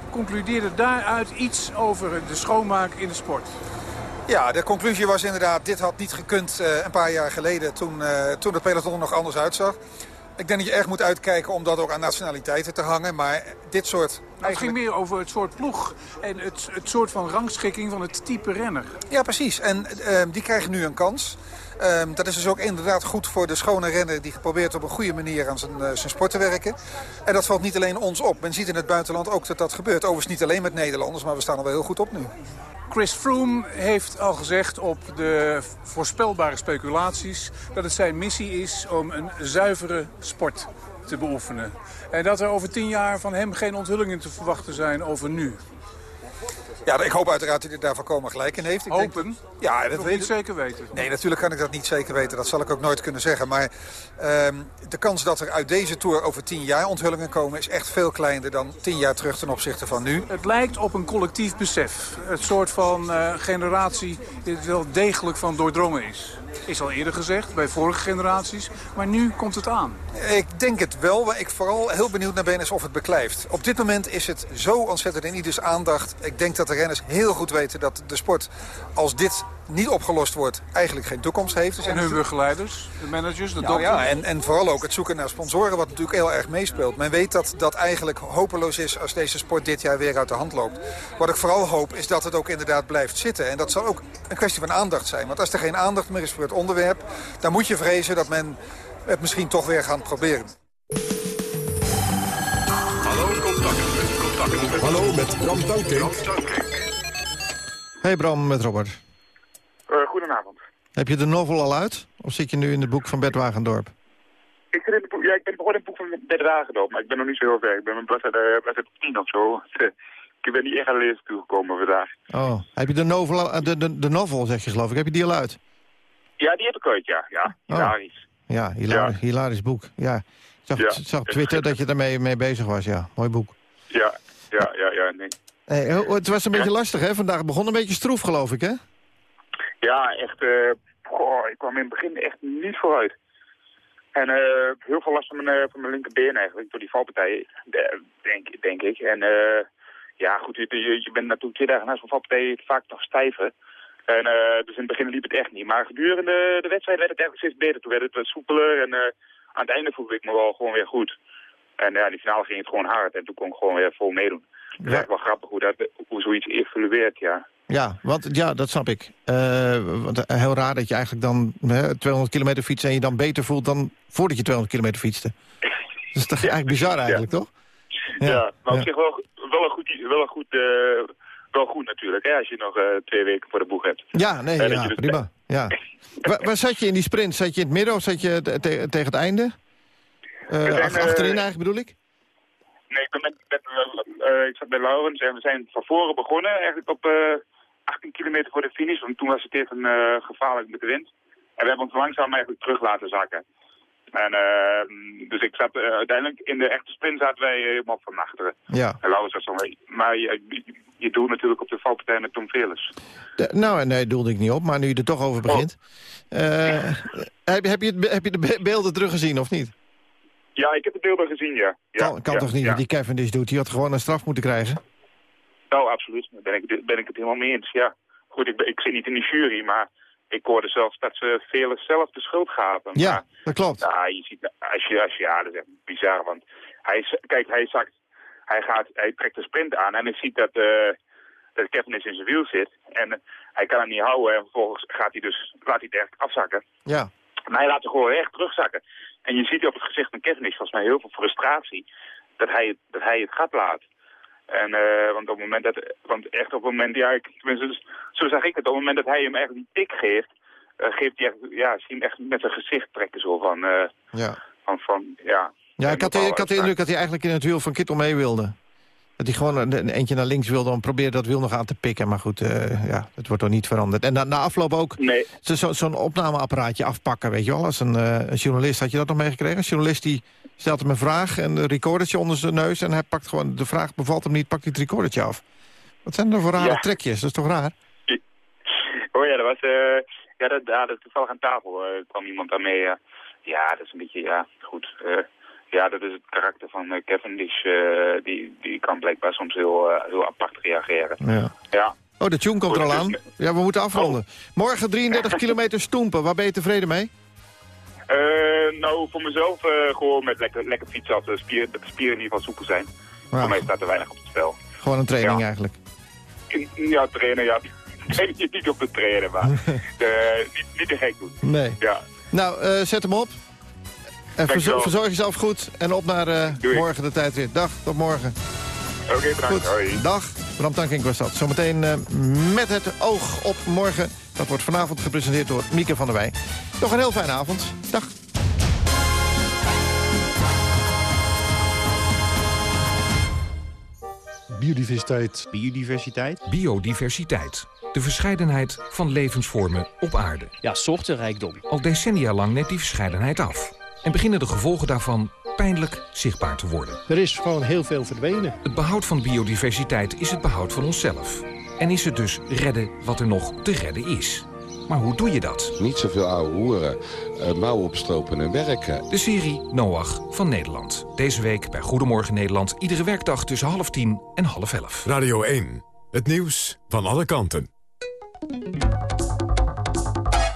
concludeerde daaruit iets over de schoonmaak in de sport. Ja, de conclusie was inderdaad, dit had niet gekund uh, een paar jaar geleden... toen, uh, toen het peloton nog anders uitzag. Ik denk dat je erg moet uitkijken om dat ook aan nationaliteiten te hangen. Maar dit soort... Nou, het ging meer over het soort ploeg en het, het soort van rangschikking van het type renner. Ja, precies. En uh, die krijgen nu een kans. Uh, dat is dus ook inderdaad goed voor de schone renner die geprobeerd op een goede manier aan zijn, uh, zijn sport te werken. En dat valt niet alleen ons op. Men ziet in het buitenland ook dat dat gebeurt. Overigens niet alleen met Nederlanders, maar we staan er wel heel goed op nu. Chris Froome heeft al gezegd op de voorspelbare speculaties... dat het zijn missie is om een zuivere sport te beoefenen. En dat er over tien jaar van hem geen onthullingen te verwachten zijn over nu. Ja, ik hoop uiteraard dat hij daar volkomen gelijk in heeft. Ik Hopen? Denk, ja, dat weet ik niet zeker weten. Nee, natuurlijk kan ik dat niet zeker weten. Dat zal ik ook nooit kunnen zeggen. Maar uh, de kans dat er uit deze Tour over tien jaar onthullingen komen... is echt veel kleiner dan tien jaar terug ten opzichte van nu. Het lijkt op een collectief besef. Het soort van uh, generatie die wel degelijk van doordrongen is. Is al eerder gezegd, bij vorige generaties. Maar nu komt het aan. Ik denk het wel. Waar ik vooral heel benieuwd naar ben is of het beklijft. Op dit moment is het zo ontzettend in ieders aandacht. Ik denk dat de renners heel goed weten dat de sport als dit niet opgelost wordt, eigenlijk geen toekomst heeft. Dus en hun begeleiders, de managers, de nou, Ja, en, en vooral ook het zoeken naar sponsoren, wat natuurlijk heel erg meespeelt. Men weet dat dat eigenlijk hopeloos is als deze sport dit jaar weer uit de hand loopt. Wat ik vooral hoop is dat het ook inderdaad blijft zitten. En dat zal ook een kwestie van aandacht zijn. Want als er geen aandacht meer is voor het onderwerp, dan moet je vrezen dat men het misschien toch weer gaat proberen. Hallo, contact, contact. Hallo, met Bram Tankink. Hey Bram, met Robert. Uh, goedenavond. Heb je de novel al uit? Of zit je nu in het boek van Bert Wagendorp? Ik, zit in het boek, ja, ik ben begonnen in het boek van Bert Wagendorp, maar ik ben nog niet zo heel ver. Ik ben mijn bladzijde, bladzijde 10 of zo. ik ben niet echt aan de lezen toegekomen vandaag. Oh, heb je de novel, al, de, de, de novel zeg je geloof ik, heb je die al uit? Ja, die heb ik uit, ja. Ja, hilarisch. Oh. Ja, hilarisch, ja. hilarisch boek. Ja. Ik zag, ja. zag op Twitter dat je daarmee mee bezig was, ja. Mooi boek. Ja, ja, ja, ja, nee. Hey, het was een beetje lastig, hè? Vandaag begon een beetje stroef, geloof ik, hè? Ja, echt. Uh, goh, ik kwam in het begin echt niet vooruit. En uh, heel veel last van mijn, uh, van mijn linkerbeen eigenlijk, door die valpartij, denk, denk ik. En uh, ja, goed, je, je bent natuurlijk twee dagen na zo'n valpartij vaak toch stijver. En dus in het begin liep het echt niet. Maar gedurende de wedstrijd werd het echt steeds beter. Toen werd het wat soepeler en aan het einde voelde ik me wel gewoon weer goed. En ja, die finale ging het gewoon hard en toen kon ik gewoon weer vol meedoen. Het is echt wel grappig hoe, dat, hoe zoiets evolueert, ja. Ja, want, ja, dat snap ik. Eh, want eh, heel raar dat je eigenlijk dan hè, 200 kilometer fietst... en je dan beter voelt dan voordat je 200 kilometer fietste. Dat is toch eigenlijk bizar eigenlijk, toch? Ja, maar op zich wel, wel een goed, wel een goed, eh, wel goed natuurlijk, hè, als je nog twee weken voor de boeg hebt. Ja, nee, ja, dus- prima. Ja. waar, waar zat je in die sprint? Zat je in het midden of zat je te- te- tegen het einde? Zijn, achterin eigenlijk bedoel ik? Nee, ik, ben met, met, ik zat bij Laurens en we zijn van voren begonnen, eigenlijk op 18 kilometer voor de finish. Want toen was het even eh, gevaarlijk met de wind. En we hebben ons langzaam eigenlijk terug laten zakken. En, eh, dus ik zat eh, uiteindelijk in de echte sprint zaten wij helemaal van achteren. Ja. En Laurens was zo. Maar je, je, doelt natuurlijk op de valpartij met Tom Velers. De- nou, nee, doelde ik niet op, maar nu je er toch over begint. Eh, heb, heb, je, heb je de be- beelden teruggezien of niet? Ja, ik heb de beelden gezien, ja. ja kan kan ja, toch niet wat die Cavendish doet? Die had gewoon een straf moeten krijgen. Nou, absoluut. Daar ben ik, ben ik het helemaal mee eens, ja. Goed, ik, ik zit niet in die jury, maar ik hoorde zelfs dat ze Velers zelf de schuld gaven. Ja, dat klopt. Ja, je ziet, als je, als je, ja, dat is echt bizar, want hij, kijk, hij zakt, hij gaat, hij trekt de sprint aan en hij ziet dat, eh dat Kevin is in zijn wiel zit en hij kan hem niet houden en vervolgens gaat hij dus, laat hij het echt afzakken. Ja. Maar hij laat hem gewoon echt terugzakken. En je ziet op het gezicht van Kevin is volgens mij heel veel frustratie dat hij, dat hij het gat laat. En, eh, want op het moment dat, want echt op het moment, ja, ik, tenminste, dus- zo zag ik het, op het moment dat hij hem echt die tik geeft, eh, geeft hij echt, ja, zie hem echt met zijn gezicht trekken zo van, eh, Ja. van, van, ja. Ja, ik had, ik had de indruk dat hij eigenlijk in het wiel van Kittel mee wilde. Dat hij gewoon een, een eentje naar links wilde om proberen dat wiel nog aan te pikken. Maar goed, eh, ja, het wordt toch niet veranderd. En na, na afloop ook Nee. zo- zo- zo'n opnameapparaatje afpakken, weet je wel. Als een, eh, een journalist, had je dat nog meegekregen? Een journalist die stelt hem een vraag en een recordertje onder zijn neus... en hij pakt gewoon, de vraag bevalt hem niet, pakt hij het recordertje af. Wat zijn er voor rare Ja. trekjes? Dat is toch raar? Oh ja, dat was, eh, ja, dat, ja, dat toevallig aan tafel kwam iemand daarmee. ja, dat is een beetje, ja, goed. Eh, ja, dat is het karakter van eh, Kevin. Die, is, eh, die, die kan blijkbaar soms heel, eh, heel apart reageren. Ja. Ja. Oh, de tune komt er al aan. dus- Ja, we moeten afronden. Morgen 33 kilometer stoempen. Waar ben je tevreden mee? Eh, nou, voor mezelf eh, gewoon met lekker, lekker fietsen als de spieren, dat de spieren in ieder geval soepel zijn. Voor mij staat er weinig op het spel. Gewoon een training Ja. eigenlijk. Ja, trainen, ja. Nee, niet- niet op te trainen, maar eh, niet, niet te gek doen. Nee. Ja. Nou, eh, zet hem op. En verzorg, verzorg jezelf goed. En op naar eh, morgen de tijdrit. Dag, tot morgen. Oké, bedankt. Hoi. Dag, Bram Tankink was dat. Zometeen eh, met het oog op morgen. Dat wordt vanavond gepresenteerd door Mieke van der Wij. Nog een heel fijne avond. Dag. Biodiversiteit. Biodiversiteit. Biodiversiteit. De verscheidenheid van levensvormen op aarde. Ja, soortenrijkdom. Al decennia lang neemt die verscheidenheid af. En beginnen de gevolgen daarvan pijnlijk zichtbaar te worden. Er is gewoon heel veel verdwenen. Het behoud van biodiversiteit is het behoud van onszelf. En is het dus redden wat er nog te redden is. Maar hoe doe je dat? Niet zoveel oude hoeren, uh, mouwen opstropen en werken. De serie Noach van Nederland. Deze week bij Goedemorgen Nederland. Iedere werkdag tussen half tien en half elf. Radio 1. Het nieuws van alle kanten.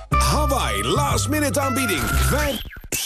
Hawaii, last minute aanbieding. Wij...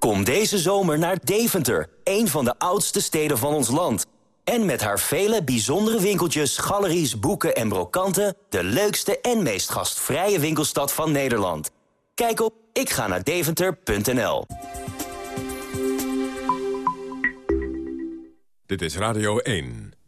Kom deze zomer naar Deventer, een van de oudste steden van ons land. En met haar vele bijzondere winkeltjes, galeries, boeken en brokanten... de leukste en meest gastvrije winkelstad van Nederland. Kijk op ikga-naar-deventer.nl. Dit is Radio 1.